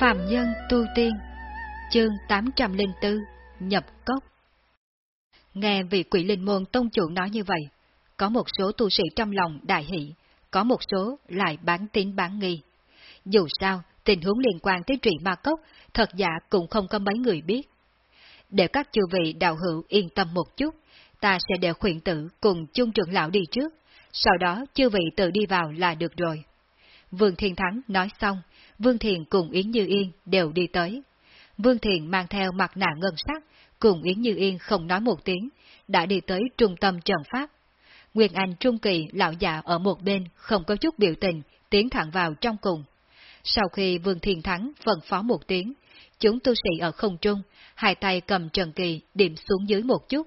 Phạm Nhân Tu Tiên Chương 804 Nhập Cốc Nghe vị quỷ linh môn tông chủ nói như vậy, có một số tu sĩ trong lòng đại hỷ, có một số lại bán tín bán nghi. Dù sao, tình huống liên quan tới trụy ma cốc, thật giả cũng không có mấy người biết. Để các chư vị đạo hữu yên tâm một chút, ta sẽ để khuyện tử cùng chung trưởng lão đi trước, sau đó chư vị tự đi vào là được rồi. Vương Thiên Thắng nói xong, Vương Thiền cùng Yến Như Yên đều đi tới. Vương Thiền mang theo mặt nạ ngân sắc, cùng Yến Như Yên không nói một tiếng, đã đi tới trung tâm trận pháp. Nguyên Anh Trung Kỳ lão già ở một bên không có chút biểu tình, tiến thẳng vào trong cùng. Sau khi Vương Thiền Thắng phân phó một tiếng, chúng tu sĩ ở không trung, hai tay cầm trần kỳ điểm xuống dưới một chút.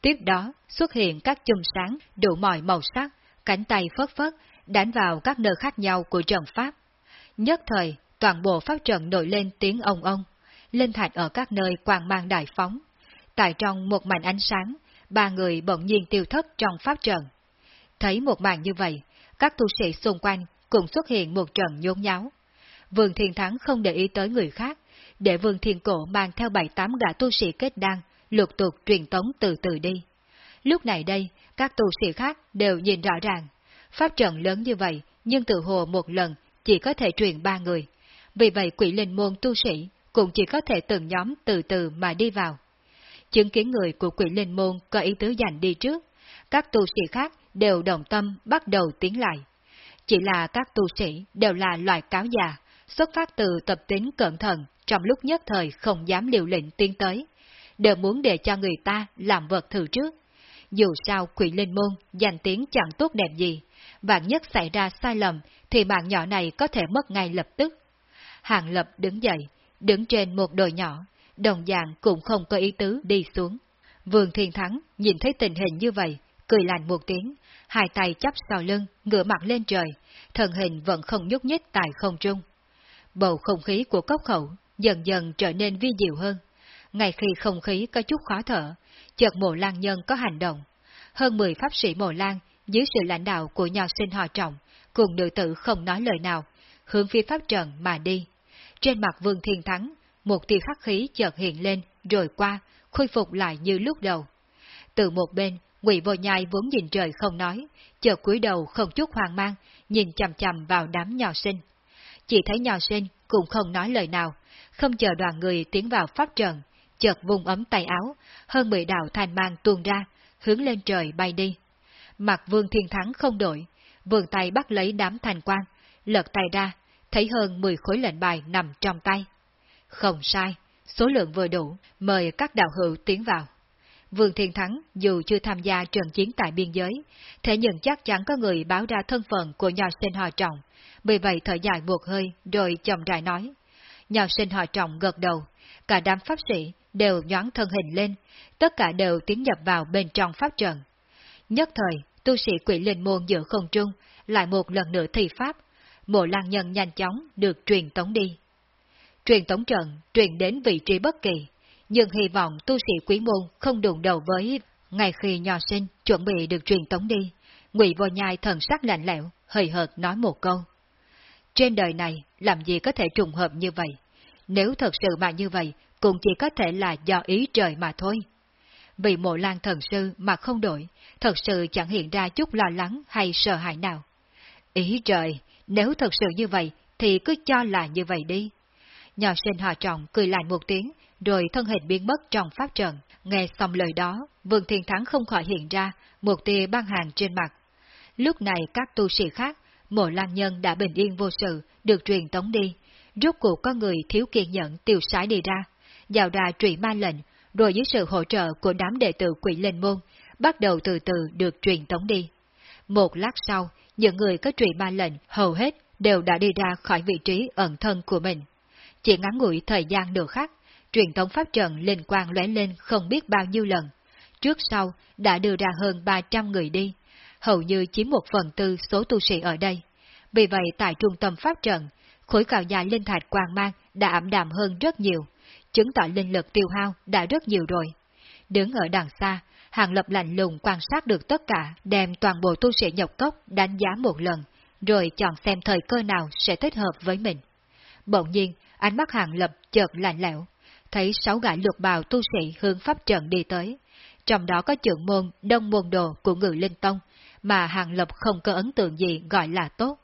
Tiếp đó xuất hiện các chùm sáng đủ mọi màu sắc, cánh tay phất phất, đánh vào các nơi khác nhau của trận pháp. Nhất thời, toàn bộ pháp trận nổi lên tiếng ông ông, linh thạch ở các nơi quang mang đại phóng. Tại trong một mảnh ánh sáng, ba người bỗng nhiên tiêu thất trong pháp trận. Thấy một màn như vậy, các tu sĩ xung quanh cũng xuất hiện một trận nhốn nháo. Vương Thiên Thắng không để ý tới người khác, để Vương Thiên Cổ mang theo bảy tám gã tu sĩ kết đan, lục tục truyền tống từ từ đi. Lúc này đây, các tu sĩ khác đều nhìn rõ ràng, pháp trận lớn như vậy, nhưng tự hồ một lần chỉ có thể truyền ba người. Vì vậy quỷ linh môn tu sĩ cũng chỉ có thể từng nhóm từ từ mà đi vào. Chứng kiến người của quỷ linh môn có ý tứ giành đi trước, các tu sĩ khác đều đồng tâm bắt đầu tiến lại. Chỉ là các tu sĩ đều là loại cáo già, xuất phát từ tập tính cẩn thận, trong lúc nhất thời không dám liều lệnh tiến tới, đều muốn để cho người ta làm vật thử trước. Dù sao quỷ linh môn danh tiếng chẳng tốt đẹp gì, vạn nhất xảy ra sai lầm thì mạng nhỏ này có thể mất ngay lập tức. Hàng Lập đứng dậy, đứng trên một đồi nhỏ, đồng dạng cũng không có ý tứ đi xuống. Vương Thiên Thắng nhìn thấy tình hình như vậy, cười lạnh một tiếng, hai tay chắp sau lưng, ngửa mặt lên trời, thần hình vẫn không nhúc nhích tại không trung. Bầu không khí của cốc khẩu dần dần trở nên vi diệu hơn. Ngay khi không khí có chút khó thở, chợt mộ lan nhân có hành động. Hơn 10 pháp sĩ mộ lan dưới sự lãnh đạo của nhà sinh họ trọng, cùng nữ tử không nói lời nào, hướng phía pháp trận mà đi. Trên mặt Vương Thiên Thắng, một tia khắc khí chợt hiện lên, rồi qua, khôi phục lại như lúc đầu. Từ một bên, Ngụy Vô Nhai vốn nhìn trời không nói, chợt cúi đầu không chút hoang mang, nhìn chằm chằm vào đám nhỏ sinh. Chỉ thấy nhỏ sinh cũng không nói lời nào, không chờ đoàn người tiến vào pháp trận, chợt vùng ấm tay áo, hơn mười đạo thanh mang tuôn ra, hướng lên trời bay đi. Mặt Vương Thiên Thắng không đổi, vườn tay bắt lấy đám thành quan, lật tay ra, thấy hơn 10 khối lệnh bài nằm trong tay. Không sai, số lượng vừa đủ, mời các đạo hữu tiến vào. Vương Thiên Thắng dù chưa tham gia trận chiến tại biên giới, thế nhưng chắc chắn có người báo ra thân phận của nhà sinh họ trọng, vì vậy thở dài buộc hơi rồi chậm rãi nói. Nhà sinh họ trọng gật đầu, cả đám pháp sĩ đều nhón thân hình lên, tất cả đều tiến nhập vào bên trong pháp trận. Nhất thời, tu sĩ quỷ linh môn giữa không trung, lại một lần nữa thi pháp, mộ lan nhân nhanh chóng được truyền tống đi. Truyền tống trận truyền đến vị trí bất kỳ, nhưng hy vọng tu sĩ quý môn không đụng đầu với ngày khi nho sinh chuẩn bị được truyền tống đi. Ngụy vô nhai thần sắc lạnh lẽo, hơi hợt nói một câu. Trên đời này, làm gì có thể trùng hợp như vậy? Nếu thật sự mà như vậy, cũng chỉ có thể là do ý trời mà thôi. Vì mộ lan thần sư mà không đổi, thật sự chẳng hiện ra chút lo lắng hay sợ hãi nào. Ý trời, nếu thật sự như vậy, thì cứ cho là như vậy đi. Nhỏ sinh họ trọng cười lại một tiếng, rồi thân hình biến mất trong pháp trận. Nghe xong lời đó, Vương Thiên Thắng không khỏi hiện ra một tia băng hàng trên mặt. Lúc này các tu sĩ khác, mộ lan nhân đã bình yên vô sự, được truyền tống đi. Rốt cuộc có người thiếu kiên nhẫn tiêu sái đi ra, giàu đà trụy ma lệnh, rồi dưới sự hỗ trợ của đám đệ tử quỷ linh môn, bắt đầu từ từ được truyền tống đi. Một lát sau, những người có trụy ma lệnh hầu hết đều đã đi ra khỏi vị trí ẩn thân của mình. Chỉ ngắn ngủi thời gian được khác, truyền tống pháp trận linh quang lóe lên không biết bao nhiêu lần. Trước sau đã đưa ra hơn 300 người đi, hầu như chiếm một phần tư số tu sĩ ở đây. Vì vậy tại trung tâm pháp trận, khối cào dài linh thạch quang mang đã ảm đạm hơn rất nhiều, chứng tỏ linh lực tiêu hao đã rất nhiều rồi. Đứng ở đằng xa, Hàng Lập lạnh lùng quan sát được tất cả, đem toàn bộ tu sĩ nhập cốc đánh giá một lần, rồi chọn xem thời cơ nào sẽ thích hợp với mình. Bỗng nhiên, ánh mắt hàng lập chợt lạnh lẽo, thấy sáu gã lục bào tu sĩ hướng pháp trận đi tới. Trong đó có trưởng môn đông môn đồ của ngự linh tông, mà hàng lập không có ấn tượng gì gọi là tốt.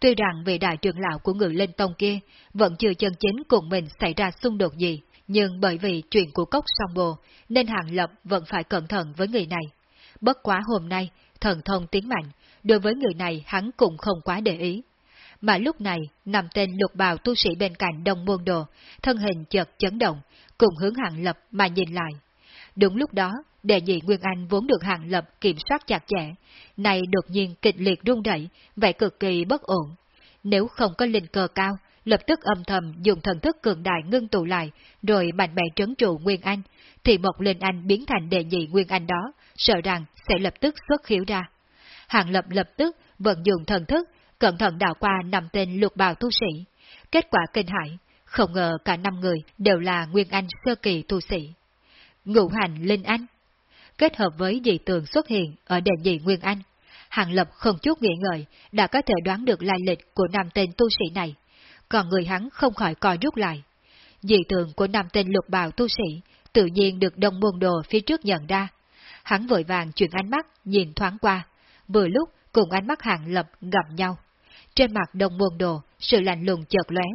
Tuy rằng vị đại trưởng lão của người linh tông kia vẫn chưa chân chính cùng mình xảy ra xung đột gì, nhưng bởi vì chuyện của cốc song bồ, nên hàng lập vẫn phải cẩn thận với người này. Bất quá hôm nay, thần thông tiến mạnh, đối với người này hắn cũng không quá để ý. Mà lúc này, nằm tên lục bào tu sĩ bên cạnh đồng môn đồ, thân hình chợt chấn động, cùng hướng hàng lập mà nhìn lại. Đúng lúc đó, đệ nhị Nguyên Anh vốn được hàng lập kiểm soát chặt chẽ, này đột nhiên kịch liệt rung đẩy, vẻ cực kỳ bất ổn. Nếu không có linh cơ cao, lập tức âm thầm dùng thần thức cường đại ngưng tụ lại, rồi mạnh mẽ trấn trụ Nguyên Anh, thì một linh anh biến thành đệ nhị Nguyên Anh đó, sợ rằng sẽ lập tức xuất khiếu ra. Hàng lập lập tức vận dụng thần thức, cẩn thận đào qua năm tên lục bào tu sĩ. Kết quả kinh hãi, không ngờ cả năm người đều là Nguyên Anh sơ kỳ tu sĩ. Ngũ hành Linh Anh Kết hợp với dị tường xuất hiện ở đền dị Nguyên Anh, Hàng Lập không chút nghĩ ngợi đã có thể đoán được lai lịch của nam tên tu sĩ này, còn người hắn không khỏi coi rút lại. Dị tường của nam tên lục bào tu sĩ tự nhiên được đông môn đồ phía trước nhận ra. Hắn vội vàng chuyển ánh mắt nhìn thoáng qua, vừa lúc cùng ánh mắt Hàng Lập gặp nhau. Trên mặt đông môn đồ, sự lạnh lùng chợt lóe,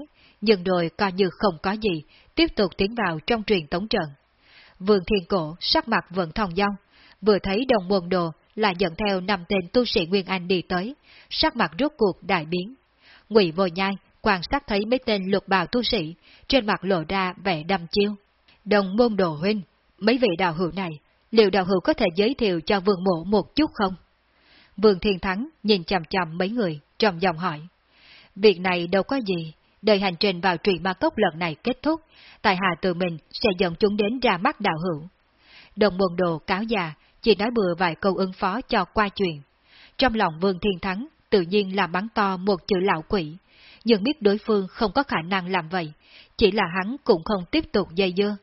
nhưng rồi coi như không có gì, tiếp tục tiến vào trong truyền tống trận. Vương Thiên Cổ sắc mặt vẫn thòng dong, vừa thấy đồng môn đồ là dẫn theo năm tên tu sĩ Nguyên Anh đi tới, sắc mặt rốt cuộc đại biến. Ngụy Vô Nhai quan sát thấy mấy tên lục bào tu sĩ, trên mặt lộ ra vẻ đăm chiêu. Đồng môn đồ huynh, mấy vị đạo hữu này, liệu đạo hữu có thể giới thiệu cho vương mộ một chút không? Vương Thiên Thắng nhìn chằm chằm mấy người, trầm giọng hỏi. Việc này đâu có gì, đời hành trình vào trụy ma cốc lần này kết thúc, tài hạ tự mình sẽ dẫn chúng đến ra mắt đạo hữu. Đồng môn đồ cáo già, chỉ nói bừa vài câu ứng phó cho qua chuyện. Trong lòng Vương Thiên Thắng tự nhiên là bắn to một chữ lão quỷ, nhưng biết đối phương không có khả năng làm vậy, chỉ là hắn cũng không tiếp tục dây dưa.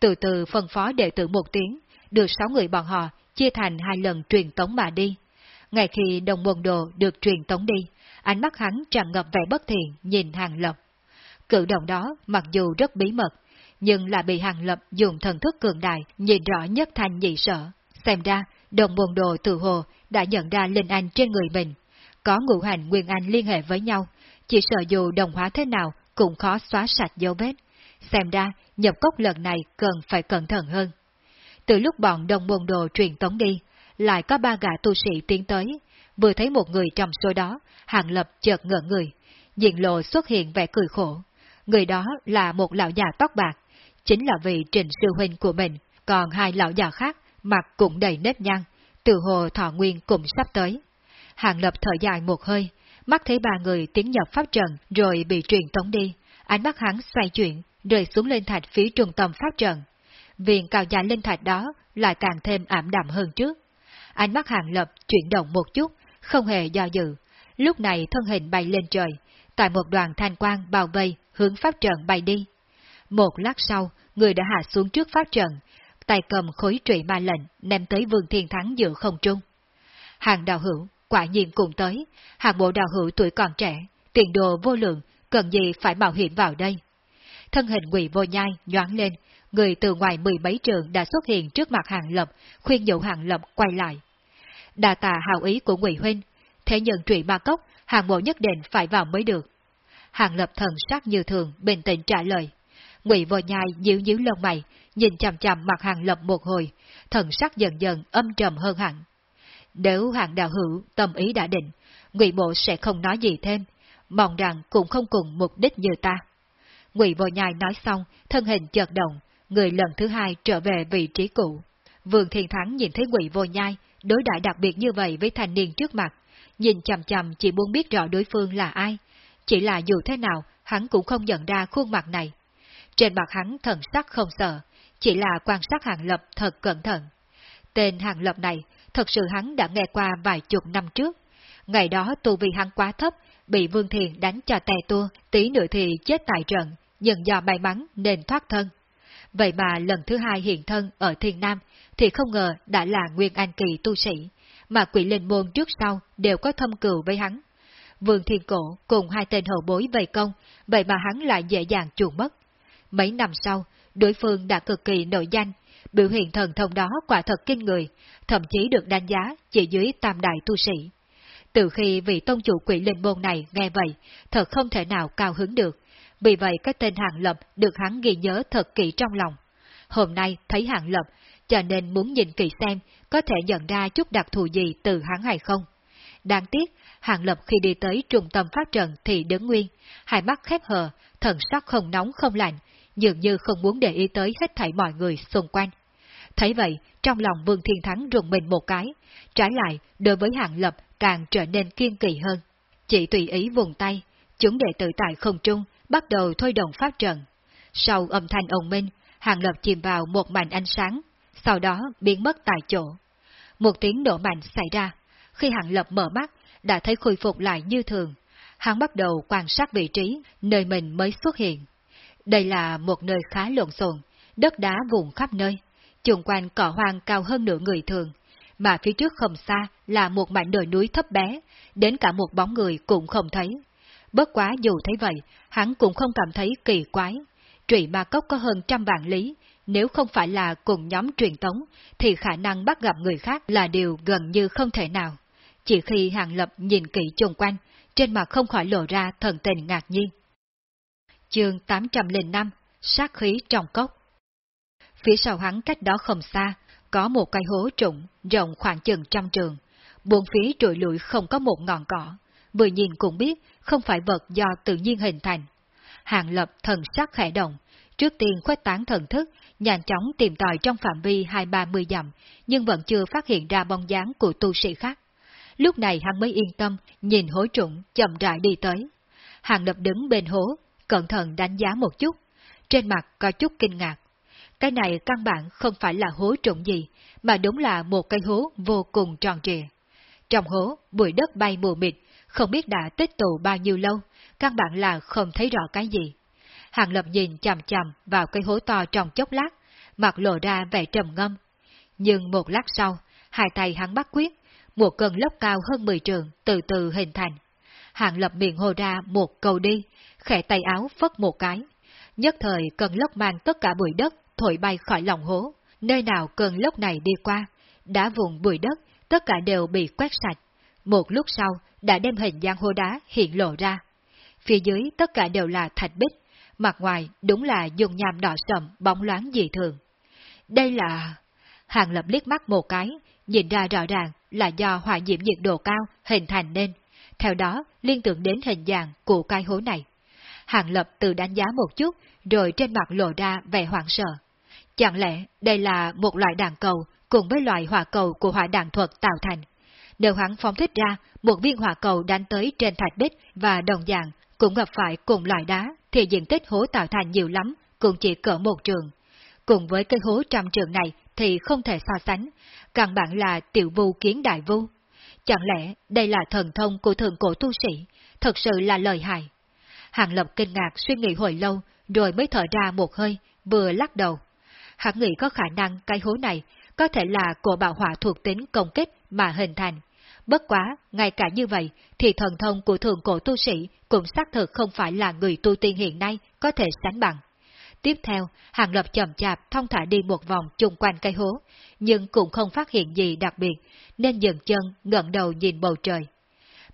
Từ từ phân phó đệ tử một tiếng, được sáu người bọn họ chia thành hai lần truyền tống mà đi. Ngay khi đồng môn đồ được truyền tống đi, ánh mắt hắn tràn ngập vẻ bất thiện nhìn Hàng Lập. Cử động đó mặc dù rất bí mật, nhưng là bị Hàng Lập dùng thần thức cường đại nhìn rõ nhất thành nhị sợ. Xem ra, đồng môn đồ từ hồ đã nhận ra linh anh trên người mình. Có ngũ hành nguyên anh liên hệ với nhau, chỉ sợ dù đồng hóa thế nào cũng khó xóa sạch dấu vết. Xem ra, nhập cốc lần này cần phải cẩn thận hơn. Từ lúc bọn đồng môn đồ truyền tống đi, lại có ba gã tu sĩ tiến tới, vừa thấy một người trong số đó, Hàng Lập chợt ngỡ người, diện lộ xuất hiện vẻ cười khổ. Người đó là một lão già tóc bạc, chính là vị trình sư huynh của mình, còn hai lão già khác mặt cũng đầy nếp nhăn, từ hồ thọ nguyên cũng sắp tới. Hàng Lập thở dài một hơi, mắt thấy ba người tiến nhập pháp trận rồi bị truyền tống đi, ánh mắt hắn xoay chuyển, rơi xuống lên thạch phía trung tâm pháp trận. Viện cao giá lên thạch đó lại càng thêm ảm đạm hơn trước. Ánh mắt hàng lập chuyển động một chút, không hề do dự. Lúc này thân hình bay lên trời, tại một đoàn thanh quang bao vây hướng pháp trận bay đi. Một lát sau, người đã hạ xuống trước pháp trận, tay cầm khối trụy ma lệnh ném tới vương thiên thắng giữa không trung. Hàng đạo hữu, quả nhiên cùng tới, hàng bộ đạo hữu tuổi còn trẻ, tiền đồ vô lượng, cần gì phải mạo hiểm vào đây. Thân hình quỷ vô nhai nhoáng lên, người từ ngoài mười mấy trường đã xuất hiện trước mặt hàng lập, khuyên nhủ hàng lập quay lại. Đà tà hào ý của Ngụy Huynh, thế nhưng trụy ma cốc, hàng bộ nhất định phải vào mới được. Hàng lập thần sắc như thường, bình tĩnh trả lời. Ngụy vô nhai nhíu nhíu lông mày, nhìn chằm chằm mặt hàng lập một hồi, thần sắc dần dần âm trầm hơn hẳn. Nếu hàng đạo hữu tâm ý đã định, Ngụy bộ sẽ không nói gì thêm, mong rằng cũng không cùng mục đích như ta. Ngụy vô nhai nói xong, thân hình chợt động, người lần thứ hai trở về vị trí cũ. Vương Thiên Thắng nhìn thấy Ngụy vô nhai, đối đại đặc biệt như vậy với thanh niên trước mặt, nhìn chầm chầm chỉ muốn biết rõ đối phương là ai, chỉ là dù thế nào, hắn cũng không nhận ra khuôn mặt này. Trên mặt hắn thần sắc không sợ, chỉ là quan sát hàng lập thật cẩn thận. Tên hàng lập này, thật sự hắn đã nghe qua vài chục năm trước. Ngày đó tu vi hắn quá thấp, bị Vương Thiền đánh cho tè tua, tí nữa thì chết tại trận, nhưng do may mắn nên thoát thân. Vậy mà lần thứ hai hiện thân ở Thiên Nam, thì không ngờ đã là Nguyên anh Kỳ tu sĩ, mà quỷ linh môn trước sau đều có thâm cừu với hắn. Vương Thiên Cổ cùng hai tên hậu bối vây công, vậy mà hắn lại dễ dàng chuồn mất. Mấy năm sau, đối phương đã cực kỳ nổi danh, biểu hiện thần thông đó quả thật kinh người, thậm chí được đánh giá chỉ dưới tam đại tu sĩ. Từ khi vị tôn chủ quỷ linh môn này nghe vậy, thật không thể nào cao hứng được, vì vậy cái tên Hàng Lập được hắn ghi nhớ thật kỹ trong lòng. Hôm nay thấy Hàng Lập, cho nên muốn nhìn kỹ xem có thể nhận ra chút đặc thù gì từ hắn hay không. Đáng tiếc, Hàng Lập khi đi tới trung tâm phát trận thì đứng nguyên, hai mắt khép hờ, thần sắc không nóng không lạnh, dường như không muốn để ý tới hết thảy mọi người xung quanh. Thấy vậy, trong lòng Vương Thiên Thắng rùng mình một cái, trái lại, đối với Hàng Lập càng trở nên kiên kỳ hơn. Chỉ tùy ý vùng tay, chúng đệ tử tại không trung, bắt đầu thôi động phát trận. Sau âm thanh ồn minh, Hàng Lập chìm vào một mảnh ánh sáng, sau đó biến mất tại chỗ. Một tiếng nổ mạnh xảy ra, khi Hàng Lập mở mắt, đã thấy khôi phục lại như thường. Hắn bắt đầu quan sát vị trí nơi mình mới xuất hiện. Đây là một nơi khá lộn xộn, đất đá vụn khắp nơi, chung quanh cỏ hoang cao hơn nửa người thường, mà phía trước không xa là một mảnh đồi núi thấp bé, đến cả một bóng người cũng không thấy. Bất quá dù thấy vậy, hắn cũng không cảm thấy kỳ quái. Trụy Ma Cốc có hơn trăm vạn lý, nếu không phải là cùng nhóm truyền tống, thì khả năng bắt gặp người khác là điều gần như không thể nào. Chỉ khi Hàng Lập nhìn kỹ chung quanh, trên mặt không khỏi lộ ra thần tình ngạc nhiên. Chương 805 Sát khí trong cốc Phía sau hắn cách đó không xa, có một cây hố trũng rộng khoảng chừng trăm trường. Buồn phía trụi lụi không có một ngọn cỏ, vừa nhìn cũng biết không phải vật do tự nhiên hình thành. Hàng lập thần sắc khẽ động, trước tiên khuếch tán thần thức, nhanh chóng tìm tòi trong phạm vi hai ba mươi dặm, nhưng vẫn chưa phát hiện ra bóng dáng của tu sĩ khác. Lúc này hắn mới yên tâm, nhìn hố trụng, chậm rãi đi tới. Hàng lập đứng bên hố, cẩn thận đánh giá một chút, trên mặt có chút kinh ngạc. Cái này căn bản không phải là hố trụng gì, mà đúng là một cây hố vô cùng tròn trịa. Trong hố, bụi đất bay mù mịt, không biết đã tích tụ bao nhiêu lâu, căn bản là không thấy rõ cái gì. Hàng Lập nhìn chằm chằm vào cây hố to trong chốc lát, mặt lộ ra vẻ trầm ngâm. Nhưng một lát sau, hai tay hắn bắt quyết, một cơn lốc cao hơn 10 trường từ từ hình thành. Hàng Lập miệng hô ra một câu đi, khẽ tay áo phất một cái. Nhất thời cơn lốc mang tất cả bụi đất thổi bay khỏi lòng hố, nơi nào cơn lốc này đi qua, đá vùng bụi đất, tất cả đều bị quét sạch. Một lúc sau, đã đem hình dáng hố đá hiện lộ ra. Phía dưới tất cả đều là thạch bích, mặt ngoài đúng là dùng nhàm đỏ sậm bóng loáng dị thường. Đây là... Hàng lập liếc mắt một cái, nhìn ra rõ ràng là do hỏa diễm nhiệt độ cao hình thành nên, theo đó liên tưởng đến hình dạng của cái hố này. Hàng lập tự đánh giá một chút, rồi trên mặt lộ ra vẻ hoảng sợ. Chẳng lẽ đây là một loại đàn cầu cùng với loại hỏa cầu của hỏa đàn thuật tạo thành? Nếu hắn phóng thích ra một viên hỏa cầu đánh tới trên thạch bích và đồng dạng cũng gặp phải cùng loại đá, thì diện tích hố tạo thành nhiều lắm, cũng chỉ cỡ một trường. Cùng với cái hố trăm trường này thì không thể so sánh, càng bản là tiểu vu kiến đại vu. Chẳng lẽ đây là thần thông của thượng cổ tu sĩ, thật sự là lời hại. Hàng Lập kinh ngạc suy nghĩ hồi lâu, rồi mới thở ra một hơi, vừa lắc đầu hắn nghĩ có khả năng cái hố này có thể là của bạo hỏa thuộc tính công kích mà hình thành. Bất quá, ngay cả như vậy, thì thần thông của thường cổ tu sĩ cũng xác thực không phải là người tu tiên hiện nay có thể sánh bằng. Tiếp theo, Hàng Lập chậm chạp thông thả đi một vòng chung quanh cây hố, nhưng cũng không phát hiện gì đặc biệt, nên dừng chân ngẩng đầu nhìn bầu trời.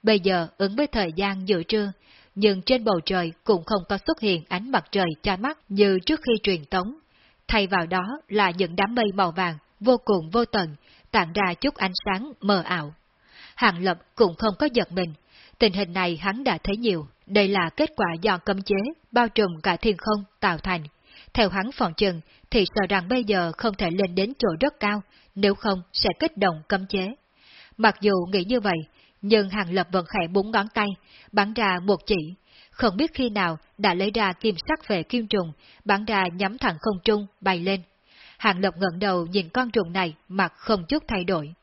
Bây giờ ứng với thời gian giữa trưa, nhưng trên bầu trời cũng không có xuất hiện ánh mặt trời cho mắt như trước khi truyền tống, thay vào đó là những đám mây màu vàng vô cùng vô tận, tản ra chút ánh sáng mờ ảo. Hàng Lập cũng không có giật mình, tình hình này hắn đã thấy nhiều, đây là kết quả do cấm chế, bao trùm cả thiên không tạo thành. Theo hắn phòng chừng, thì sợ rằng bây giờ không thể lên đến chỗ rất cao, nếu không sẽ kích động cấm chế. Mặc dù nghĩ như vậy, nhưng Hàng Lập vẫn khẽ búng ngón tay, bắn ra một chỉ, không biết khi nào đã lấy ra kim sắc về kim trùng, bắn ra nhắm thẳng không trung, bay lên. Hàng Lập ngẩng đầu nhìn con trùng này, mặt không chút thay đổi.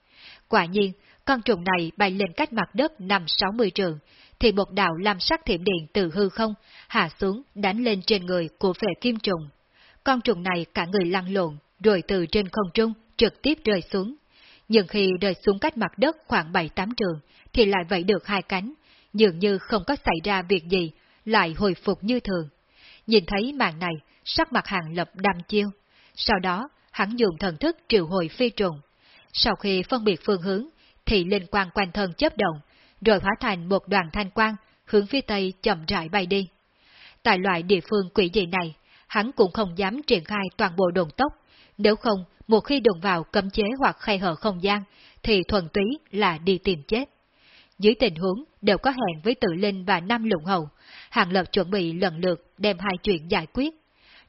Quả nhiên, con trùng này bay lên cách mặt đất năm sáu mươi trường, thì một đạo lam sắc thiểm điện từ hư không, hạ xuống đánh lên trên người của phệ kim trùng. Con trùng này cả người lăn lộn, rồi từ trên không trung trực tiếp rơi xuống. Nhưng khi rơi xuống cách mặt đất khoảng bảy tám trường, thì lại vẫy được hai cánh, dường như không có xảy ra việc gì, lại hồi phục như thường. Nhìn thấy màn này, sắc mặt hàng lập đăm chiêu. Sau đó, hắn dùng thần thức triệu hồi phi trùng. Sau khi phân biệt phương hướng, thì linh quang quanh thân chấp động, rồi hóa thành một đoàn thanh quang, hướng phía tây chậm rãi bay đi. Tại loại địa phương quỷ dị này, hắn cũng không dám triển khai toàn bộ đồn tốc, nếu không, một khi đụng vào cấm chế hoặc khay hở không gian, thì thuần túy là đi tìm chết. Dưới tình huống đều có hẹn với tự linh và năm Lũng Hầu, Hàng Lập chuẩn bị lần lượt đem hai chuyện giải quyết.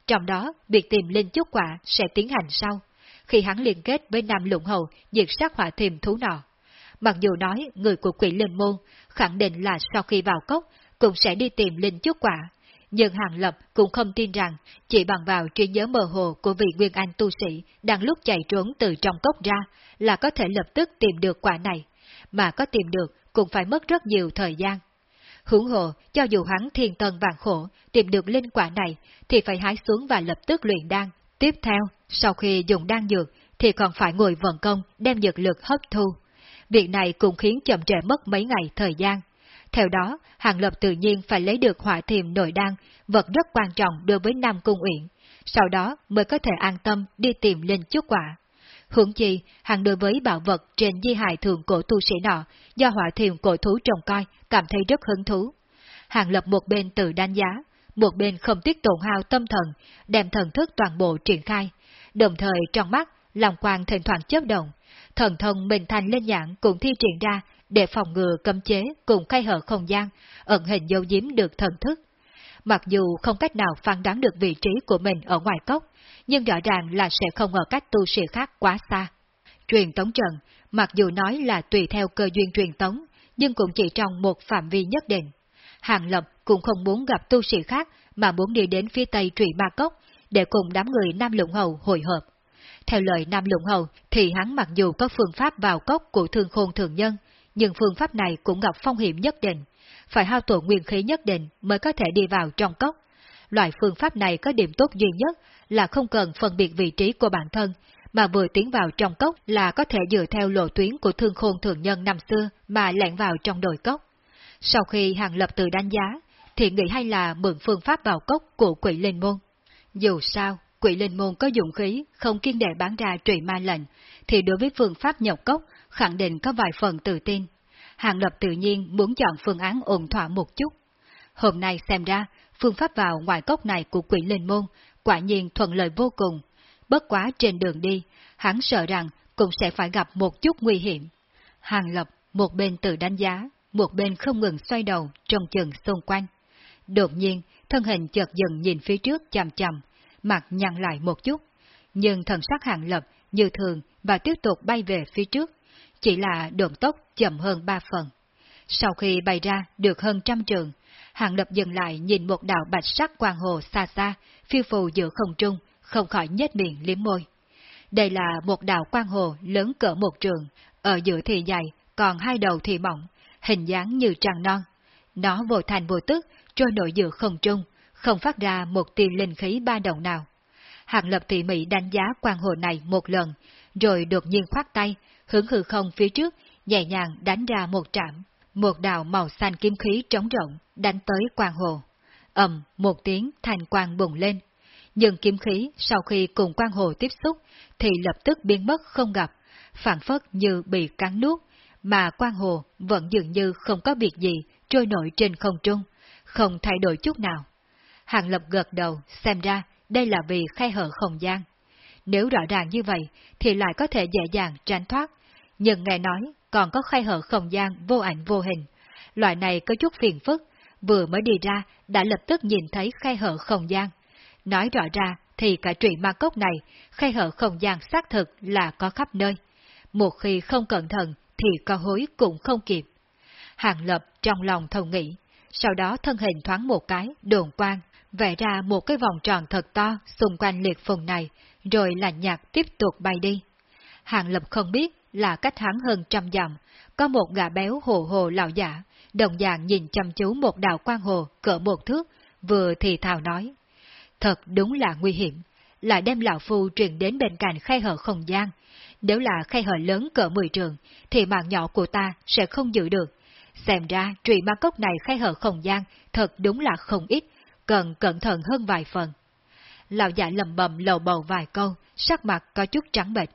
Trong đó, việc tìm linh chút quả sẽ tiến hành sau, khi hắn liên kết với Nam Lũng Hầu diệt sát hỏa thiềm thú nọ. Mặc dù nói người của quỷ linh môn khẳng định là sau khi vào cốc cũng sẽ đi tìm linh chúc quả, nhưng Hàng Lập cũng không tin rằng chỉ bằng vào trí nhớ mơ hồ của vị Nguyên Anh tu sĩ đang lúc chạy trốn từ trong cốc ra là có thể lập tức tìm được quả này, mà có tìm được cũng phải mất rất nhiều thời gian. Hưởng hộ, cho dù hắn thiên tân vàng khổ, tìm được linh quả này, thì phải hái xuống và lập tức luyện đan. Tiếp theo, sau khi dùng đan dược, thì còn phải ngồi vận công đem dược lực hấp thu. Việc này cũng khiến chậm trễ mất mấy ngày thời gian. Theo đó, Hàng Lập tự nhiên phải lấy được hỏa thiềm nội đan, vật rất quan trọng đối với Nam Cung Uyển, sau đó mới có thể an tâm đi tìm linh chút quả. Hưởng chi, hàng đối với bảo vật trên di hài thường cổ tu sĩ nọ, do hỏa thiềm cổ thú trông coi, cảm thấy rất hứng thú. Hàng lập một bên tự đánh giá, một bên không tiếc tổn hao tâm thần, đem thần thức toàn bộ triển khai, đồng thời trong mắt, lòng quang thỉnh thoảng chớp động, thần thông mình thành lên nhãn cũng thi triển ra để phòng ngừa cấm chế cùng khai hở không gian, ẩn hình dấu giếm được thần thức. Mặc dù không cách nào phán đoán được vị trí của mình ở ngoài cốc, nhưng rõ ràng là sẽ không ở cách tu sĩ khác quá xa. Truyền tống trận, mặc dù nói là tùy theo cơ duyên truyền tống, nhưng cũng chỉ trong một phạm vi nhất định. Hàng Lập cũng không muốn gặp tu sĩ khác mà muốn đi đến phía tây trụy ma cốc để cùng đám người Nam Lũng Hầu hội hợp. Theo lời Nam Lũng Hầu thì hắn mặc dù có phương pháp vào cốc của thương khôn thường nhân, nhưng phương pháp này cũng gặp phong hiểm nhất định, phải hao tổn nguyên khí nhất định mới có thể đi vào trong cốc. Loại phương pháp này có điểm tốt duy nhất là không cần phân biệt vị trí của bản thân, mà vừa tiến vào trong cốc là có thể dựa theo lộ tuyến của thương khôn thường nhân năm xưa mà lẻn vào trong đồi cốc. Sau khi hàng lập từ đánh giá, thì nghĩ hay là mượn phương pháp vào cốc của quỷ linh môn. Dù sao, quỷ linh môn có dụng khí, không kiên đệ bán ra trụy ma lệnh, thì đối với phương pháp nhập cốc, khẳng định có vài phần tự tin. Hàng Lập tự nhiên muốn chọn phương án ổn thỏa một chút. Hôm nay xem ra, phương pháp vào ngoài cốc này của quỷ linh môn quả nhiên thuận lợi vô cùng. Bất quá trên đường đi, hắn sợ rằng cũng sẽ phải gặp một chút nguy hiểm. Hàng Lập một bên tự đánh giá, một bên không ngừng xoay đầu trong chừng xung quanh. Đột nhiên, thân hình chợt dần nhìn phía trước chằm chằm, mặt nhăn lại một chút, nhưng thần sắc Hàng Lập như thường và tiếp tục bay về phía trước, chỉ là độn tốc chậm hơn ba phần. Sau khi bay ra được hơn trăm trường, Hàng Lập dừng lại nhìn một đạo bạch sắc quang hồ xa xa, phiêu phù giữa không trung, không khỏi nhếch miệng liếm môi. Đây là một đạo quang hồ lớn cỡ một trường, ở giữa thì dài, còn hai đầu thì mỏng, hình dáng như trăng non. Nó vô thành vô tức, trôi nổi giữa không trung, không phát ra một tia linh khí ba đồng nào. Hàng Lập tỉ mỉ đánh giá quan hồ này một lần, rồi đột nhiên khoát tay, hướng hư không phía trước, nhẹ nhàng đánh ra một trạm, một đạo màu xanh kim khí trống rộng, đánh tới quan hồ. ầm một tiếng thành quang bùng lên. Nhưng kim khí sau khi cùng quan hồ tiếp xúc thì lập tức biến mất không gặp, phản phất như bị cắn nuốt, mà quan hồ vẫn dường như không có việc gì trôi nổi trên không trung, không thay đổi chút nào. Hàng lập gật đầu, xem ra đây là vì khai hở không gian. Nếu rõ ràng như vậy thì lại có thể dễ dàng tránh thoát, nhưng nghe nói còn có khai hở không gian vô ảnh vô hình. Loại này có chút phiền phức, vừa mới đi ra đã lập tức nhìn thấy khai hở không gian. Nói rõ ra thì cả trụy ma cốc này, khai hở không gian xác thực là có khắp nơi. Một khi không cẩn thận thì có hối cũng không kịp. Hàng lập trong lòng thầu nghĩ, sau đó thân hình thoáng một cái, đồn quang, vẽ ra một cái vòng tròn thật to xung quanh liệt phùng này, rồi lạnh nhạt tiếp tục bay đi. Hàng lập không biết là cách hắn hơn trăm dặm, có một gã béo hồ hồ lão giả, đồng dạng nhìn chăm chú một đạo quan hồ cỡ một thước, vừa thì thào nói. Thật đúng là nguy hiểm, lại đem lão phu truyền đến bên cạnh khe hở không gian. Nếu là khe hở lớn cỡ mười trường, thì mạng nhỏ của ta sẽ không giữ được. xem ra trụy ma cốc này khai hở không gian, thật đúng là không ít, cần cẩn thận hơn vài phần. Lão giả lầm bầm lầu bầu vài câu, sắc mặt có chút trắng bệch.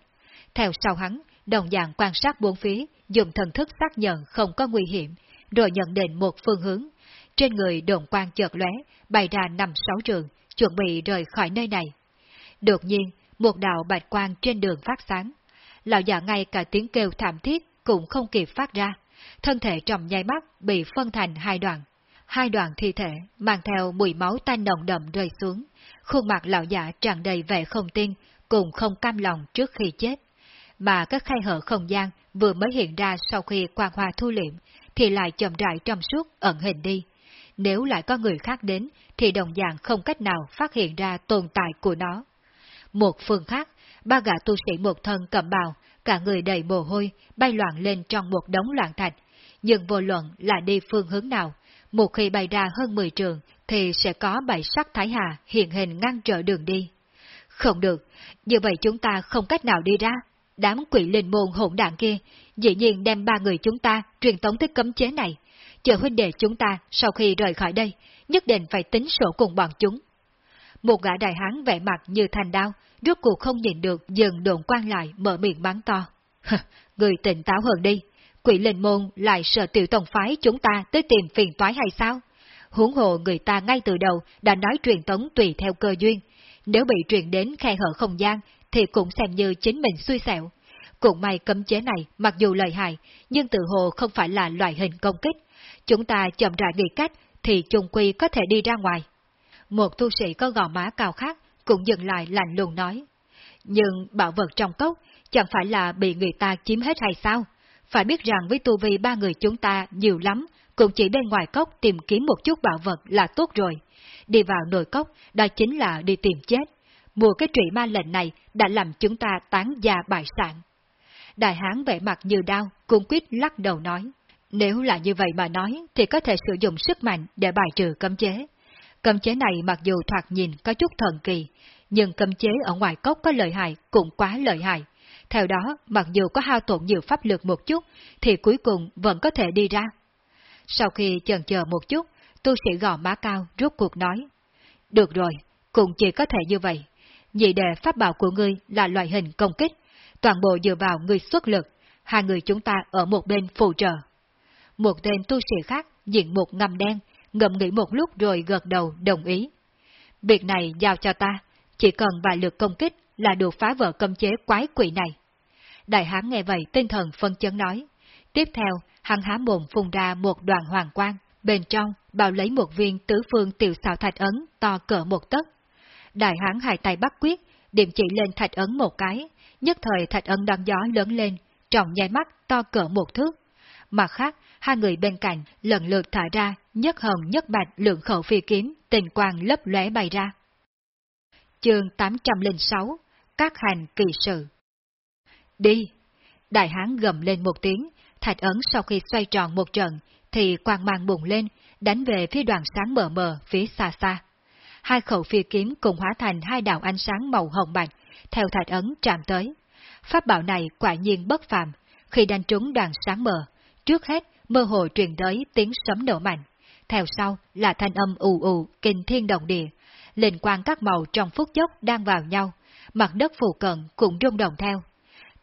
Theo sau hắn, đồng dạng quan sát bốn phía, dùng thần thức xác nhận không có nguy hiểm, rồi nhận định một phương hướng. Trên người đồn quan chợt lóe, bày ra năm sáu trường, chuẩn bị rời khỏi nơi này. Đột nhiên, một đạo bạch quang trên đường phát sáng. Lão già ngay cả tiếng kêu thảm thiết cũng không kịp phát ra. Thân thể trong nháy mắt bị phân thành hai đoạn. Hai đoạn thi thể mang theo mùi máu tanh nồng đậm rơi xuống. Khuôn mặt lão giả tràn đầy vẻ không tin, cùng không cam lòng trước khi chết. Mà các khay hở không gian vừa mới hiện ra sau khi quang hoa thu liệm, thì lại chậm rãi trong suốt ẩn hình đi. Nếu lại có người khác đến, thì đồng dạng không cách nào phát hiện ra tồn tại của nó. Một phương khác, ba gã tu sĩ một thân cầm bào, cả người đầy mồ hôi, bay loạn lên trong một đống loạn thạch. Nhưng vô luận là đi phương hướng nào, một khi bay ra hơn 10 trường, thì sẽ có bảy sắc thái hà hiện hình ngăn trở đường đi. Không được, như vậy chúng ta không cách nào đi ra. Đám quỷ linh môn hỗn đạn kia, dĩ nhiên đem ba người chúng ta truyền tống tới cấm chế này. Chờ huynh đệ chúng ta sau khi rời khỏi đây, nhất định phải tính sổ cùng bọn chúng. Một gã đại hán vẻ mặt như thành đao, rốt cuộc không nhìn được dừng đồn quan lại mở miệng bắn to. người tỉnh táo hơn đi, quỷ linh môn lại sợ tiểu tổng phái chúng ta tới tìm phiền toái hay sao? Huống hồ người ta ngay từ đầu đã nói truyền tống tùy theo cơ duyên, nếu bị truyền đến khe hở không gian thì cũng xem như chính mình xui xẻo. Cũng may cấm chế này mặc dù lợi hại, nhưng tự hồ không phải là loại hình công kích. Chúng ta chậm rãi nghĩ cách thì chung quy có thể đi ra ngoài. Một tu sĩ có gò má cao khác cũng dừng lại lạnh lùng nói. Nhưng bảo vật trong cốc chẳng phải là bị người ta chiếm hết hay sao? Phải biết rằng với tu vi ba người chúng ta nhiều lắm, cũng chỉ bên ngoài cốc tìm kiếm một chút bảo vật là tốt rồi. Đi vào nội cốc, đó chính là đi tìm chết. Mùa cái trụy ma lệnh này đã làm chúng ta tán gia bại sản. Đại hán vẻ mặt như đau, cung quyết lắc đầu nói. Nếu là như vậy mà nói, thì có thể sử dụng sức mạnh để bài trừ cấm chế. Cấm chế này mặc dù thoạt nhìn có chút thần kỳ, nhưng cấm chế ở ngoài cốc có lợi hại cũng quá lợi hại. Theo đó, mặc dù có hao tổn nhiều pháp lực một chút, thì cuối cùng vẫn có thể đi ra. Sau khi chần chờ một chút, tu sĩ gò má cao rút cuộc nói. Được rồi, cũng chỉ có thể như vậy. Nhị đề pháp bảo của ngươi là loại hình công kích, toàn bộ dựa vào ngươi xuất lực, hai người chúng ta ở một bên phụ trợ. Một tên tu sĩ khác diện một ngầm đen, ngậm nghĩ một lúc rồi gật đầu đồng ý. Việc này giao cho ta, chỉ cần vài lượt công kích là được phá vỡ cấm chế quái quỷ này. Đại hán nghe vậy tinh thần phân chấn nói. Tiếp theo, hắn há mồm phun ra một đoàn hoàng quang, bên trong bao lấy một viên tứ phương tiểu xào thạch ấn to cỡ một tấc. Đại hán hai tay bắt quyết, điểm chỉ lên thạch ấn một cái, nhất thời thạch ấn đón gió lớn lên, trọng nhai mắt to cỡ một thước. Mặt khác, hai người bên cạnh lần lượt thả ra nhất hồng nhất bạch lượng khẩu phi kiếm, tình quang lấp lóe bay ra. Chương 806 các hành kỳ sự Đi! Đại hán gầm lên một tiếng, thạch ấn sau khi xoay tròn một trận, thì quang mang bùng lên, đánh về phía đoàn sáng mờ mờ phía xa xa. Hai khẩu phi kiếm cùng hóa thành hai đạo ánh sáng màu hồng bạch, theo thạch ấn chạm tới. Pháp bảo này quả nhiên bất phàm, khi đánh trúng đoàn sáng mờ, trước hết mơ hồ truyền tới tiếng sấm nổ mạnh, theo sau là thanh âm ù ù kinh thiên động địa, linh quang các màu trong phút chốc đang vào nhau, mặt đất phù cận cũng rung động theo.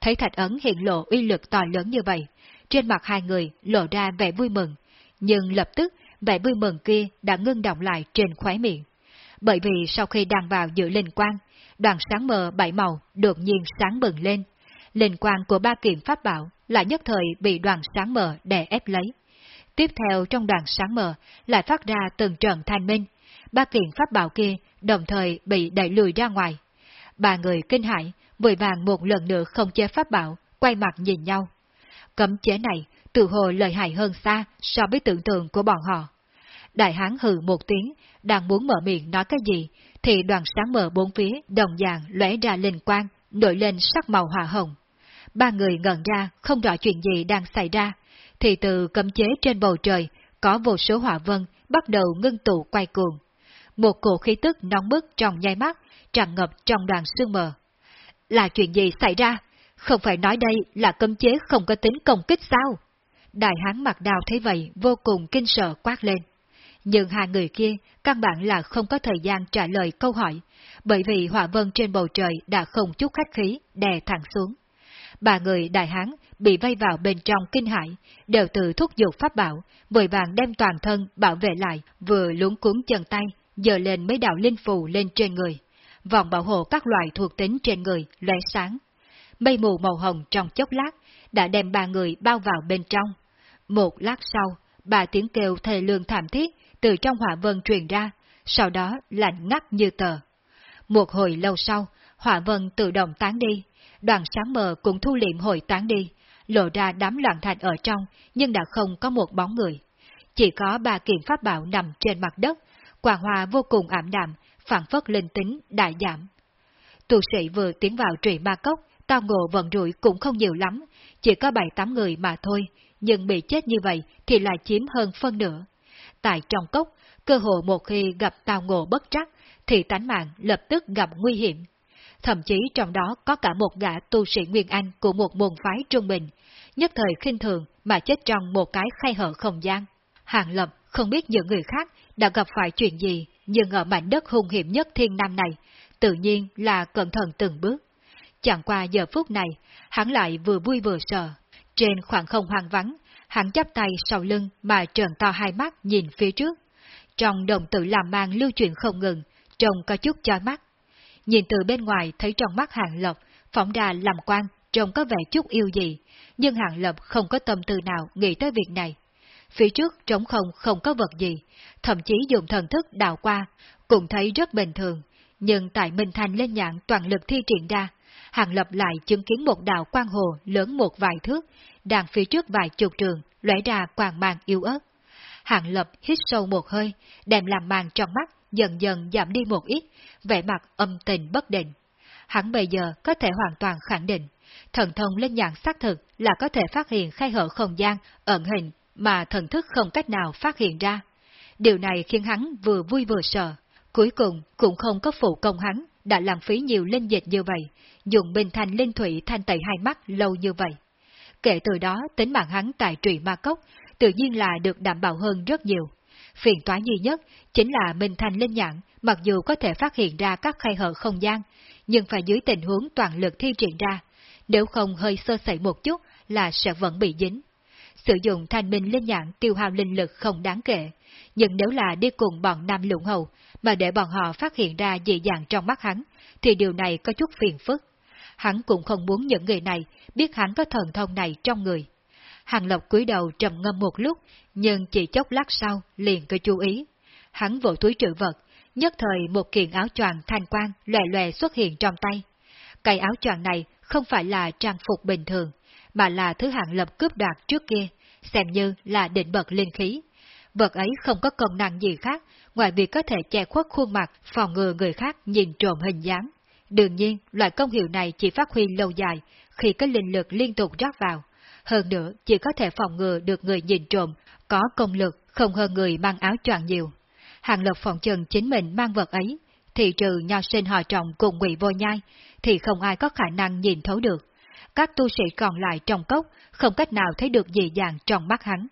Thấy thạch ấn hiện lộ uy lực to lớn như vậy, trên mặt hai người lộ ra vẻ vui mừng, nhưng lập tức vẻ vui mừng kia đã ngưng động lại trên khóe miệng. Bởi vì sau khi đang vào giữa linh quang, đoàn sáng mờ bảy màu đột nhiên sáng bừng lên. Linh quang của ba kiện pháp bảo lại nhất thời bị đoàn sáng mờ đè ép lấy. Tiếp theo trong đoàn sáng mờ lại phát ra từng trận thanh minh, ba kiện pháp bảo kia đồng thời bị đẩy lùi ra ngoài. Ba người kinh hãi, vội vàng một lần nữa không chế pháp bảo, quay mặt nhìn nhau. Cấm chế này tự hồ lợi hại hơn xa so với tưởng tượng của bọn họ. Đại hán hừ một tiếng, đang muốn mở miệng nói cái gì, thì đoàn sáng mở bốn phía đồng dạng lóe ra linh quang, nổi lên sắc màu hỏa hồng. Ba người ngẩn ra, không rõ chuyện gì đang xảy ra, thì từ cấm chế trên bầu trời, có vô số hỏa vân bắt đầu ngưng tụ quay cuồng. Một cổ khí tức nóng bức trong nháy mắt, tràn ngập trong đoàn sương mờ. Là chuyện gì xảy ra? Không phải nói đây là cấm chế không có tính công kích sao? Đại hán mặt đào thấy vậy vô cùng kinh sợ quát lên. Nhưng hai người kia căn bản là không có thời gian trả lời câu hỏi, bởi vì hỏa vân trên bầu trời đã không chút khách khí đè thẳng xuống. Ba người đại hán bị vây vào bên trong kinh hải, đều tự thúc giục pháp bảo, vội vàng đem toàn thân bảo vệ lại, vừa luống cuốn chân tay, giờ lên mấy đạo linh phù lên trên người. Vòng bảo hộ các loại thuộc tính trên người lóe sáng. Mây mù màu hồng trong chốc lát đã đem ba người bao vào bên trong. Một lát sau, ba tiếng kêu thề lương thảm thiết từ trong hỏa vân truyền ra, sau đó lạnh ngắt như tờ. Một hồi lâu sau, hỏa vân tự động tán đi, đoàn sáng mờ cũng thu liệm hồi tán đi, lộ ra đám loạn thạch ở trong, nhưng đã không có một bóng người. Chỉ có ba kiện pháp bảo nằm trên mặt đất, quang hoa vô cùng ảm đạm, phản phất linh tính, đại giảm. Tu sĩ vừa tiến vào trụy ma cốc, tao ngộ vận rủi cũng không nhiều lắm, chỉ có bảy tám người mà thôi, nhưng bị chết như vậy thì lại chiếm hơn phân nửa. Tại trong cốc, cơ hội một khi gặp tao ngộ bất trắc, thì tánh mạng lập tức gặp nguy hiểm. Thậm chí trong đó có cả một gã tu sĩ Nguyên Anh của một môn phái trung bình, nhất thời khinh thường mà chết trong một cái khay hở không gian. Hàng Lập không biết những người khác đã gặp phải chuyện gì, nhưng ở mảnh đất hung hiểm nhất thiên nam này, tự nhiên là cẩn thận từng bước. Chẳng qua giờ phút này, hắn lại vừa vui vừa sợ. Trên khoảng không hoang vắng, hắn chắp tay sau lưng mà trợn to hai mắt nhìn phía trước. Trong đồng tử làm mang lưu chuyển không ngừng, trông có chút chói mắt. Nhìn từ bên ngoài thấy trong mắt hạng lộc phóng đà làm quan, trông có vẻ chút yêu gì, nhưng hạng lộc không có tâm tư nào nghĩ tới việc này. Phía trước trống không không có vật gì, thậm chí dùng thần thức đào qua, cũng thấy rất bình thường, nhưng tại Minh Thành lên nhạn toàn lực thi triển ra, Hàng Lập lại chứng kiến một đạo quang hồ lớn một vài thước, đang phía trước vài chục trường, lóe ra quang mang yêu ớt. Hàng Lập hít sâu một hơi, đem làm màn trong mắt dần dần giảm đi một ít, vẻ mặt âm tình bất định. Hắn bây giờ có thể hoàn toàn khẳng định, thần thông lên nhãn xác thực là có thể phát hiện khai hở không gian, ẩn hình mà thần thức không cách nào phát hiện ra. Điều này khiến hắn vừa vui vừa sợ, cuối cùng cũng không có phụ công hắn đã lãng phí nhiều linh dịch như vậy, dùng bình thành linh thủy thanh tẩy hai mắt lâu như vậy. Kể từ đó, tính mạng hắn tại trụy ma cốc tự nhiên là được đảm bảo hơn rất nhiều. Phiền toái duy nhất chính là Minh Thành Linh Nhãn, mặc dù có thể phát hiện ra các khay hở không gian, nhưng phải dưới tình huống toàn lực thi triển ra, nếu không hơi sơ sẩy một chút là sẽ vẫn bị dính. Sử dụng thanh minh linh nhãn tiêu hao linh lực không đáng kể, nhưng nếu là đi cùng bọn nam lũng hầu, mà để bọn họ phát hiện ra dị dạng trong mắt hắn, thì điều này có chút phiền phức. Hắn cũng không muốn những người này biết hắn có thần thông này trong người. Hàng Lộc cúi đầu trầm ngâm một lúc, nhưng chỉ chốc lát sau liền có chú ý. Hắn vội túi trữ vật, nhất thời một kiện áo choàng thanh quang lòe lòe xuất hiện trong tay. Cái áo choàng này không phải là trang phục bình thường, mà là thứ Hàng Lập cướp đoạt trước kia, xem như là định bật linh khí. Vật ấy không có công năng gì khác, ngoài việc có thể che khuất khuôn mặt, phòng ngừa người khác nhìn trộm hình dáng. Đương nhiên, loại công hiệu này chỉ phát huy lâu dài, khi có linh lực liên tục rót vào, hơn nữa chỉ có thể phòng ngừa được người nhìn trộm, có công lực không hơn người mang áo choàng nhiều. Hàng lập phòng trần chính mình mang vật ấy, thì trừ nho sinh họ trọng cùng ngụy vô nhai, thì không ai có khả năng nhìn thấu được. Các tu sĩ còn lại trong cốc không cách nào thấy được dị dạng trong mắt hắn.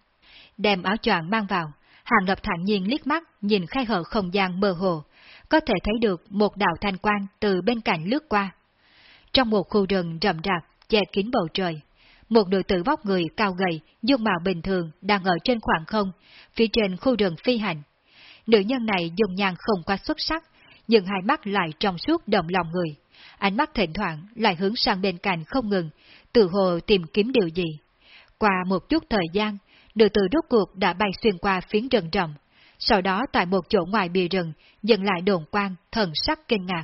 Đem áo choàng mang vào, Hàng Lập thản nhiên liếc mắt nhìn khai hở không gian mơ hồ, có thể thấy được một đạo thanh quang từ bên cạnh lướt qua. Trong một khu rừng rậm rạp, che kín bầu trời, một nữ tử vóc người cao gầy, dung mạo bình thường đang ở trên khoảng không, phía trên khu rừng phi hành. Nữ nhân này dùng nhan không quá xuất sắc, nhưng hai mắt lại trong suốt động lòng người. Ánh mắt thỉnh thoảng lại hướng sang bên cạnh không ngừng, tự hồ tìm kiếm điều gì. Qua một chút thời gian, nữ tử rốt cuộc đã bay xuyên qua phiến rừng rộng, sau đó tại một chỗ ngoài bìa rừng, dừng lại đồn quan, thần sắc kinh ngạc.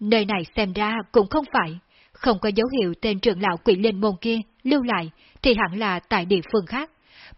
Nơi này xem ra cũng không phải, không có dấu hiệu tên trưởng lão quỷ linh môn kia lưu lại thì hẳn là tại địa phương khác.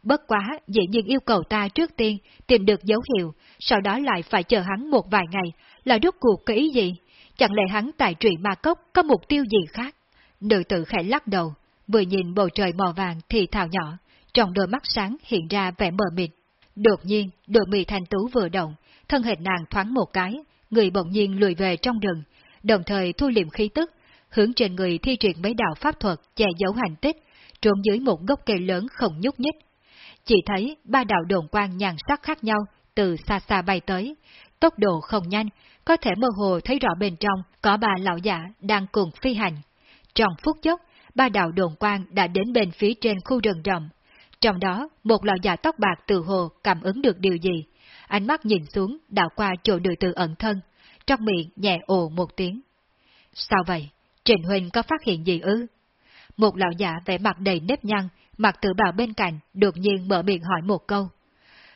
Bất quá, dĩ nhiên yêu cầu ta trước tiên tìm được dấu hiệu, sau đó lại phải chờ hắn một vài ngày, là rốt cuộc cái ý gì? Chẳng lẽ hắn tại trụy ma cốc có mục tiêu gì khác? Nữ tử khẽ lắc đầu, vừa nhìn bầu trời màu vàng thì thào nhỏ, trong đôi mắt sáng hiện ra vẻ mờ mịt. Đột nhiên, đôi mì thanh tú vừa động, thân hình nàng thoáng một cái, người bỗng nhiên lùi về trong rừng, đồng thời thu liệm khí tức, hướng trên người thi triển mấy đạo pháp thuật che giấu hành tích, trốn dưới một gốc cây lớn không nhúc nhích. Chỉ thấy ba đạo đồn quang nhàn sắc khác nhau từ xa xa bay tới, tốc độ không nhanh, có thể mơ hồ thấy rõ bên trong có ba lão giả đang cùng phi hành. Trong phút chốc, ba đạo đồn quang đã đến bên phía trên khu rừng rậm. Trong đó, một lão giả tóc bạc từ hồ cảm ứng được điều gì. Ánh mắt nhìn xuống, đảo qua chỗ nữ tử ẩn thân, trong miệng nhẹ ồ một tiếng. Sao vậy? Trịnh Huynh có phát hiện gì ư? Một lão giả vẻ mặt đầy nếp nhăn, mặt tự bào bên cạnh, đột nhiên mở miệng hỏi một câu.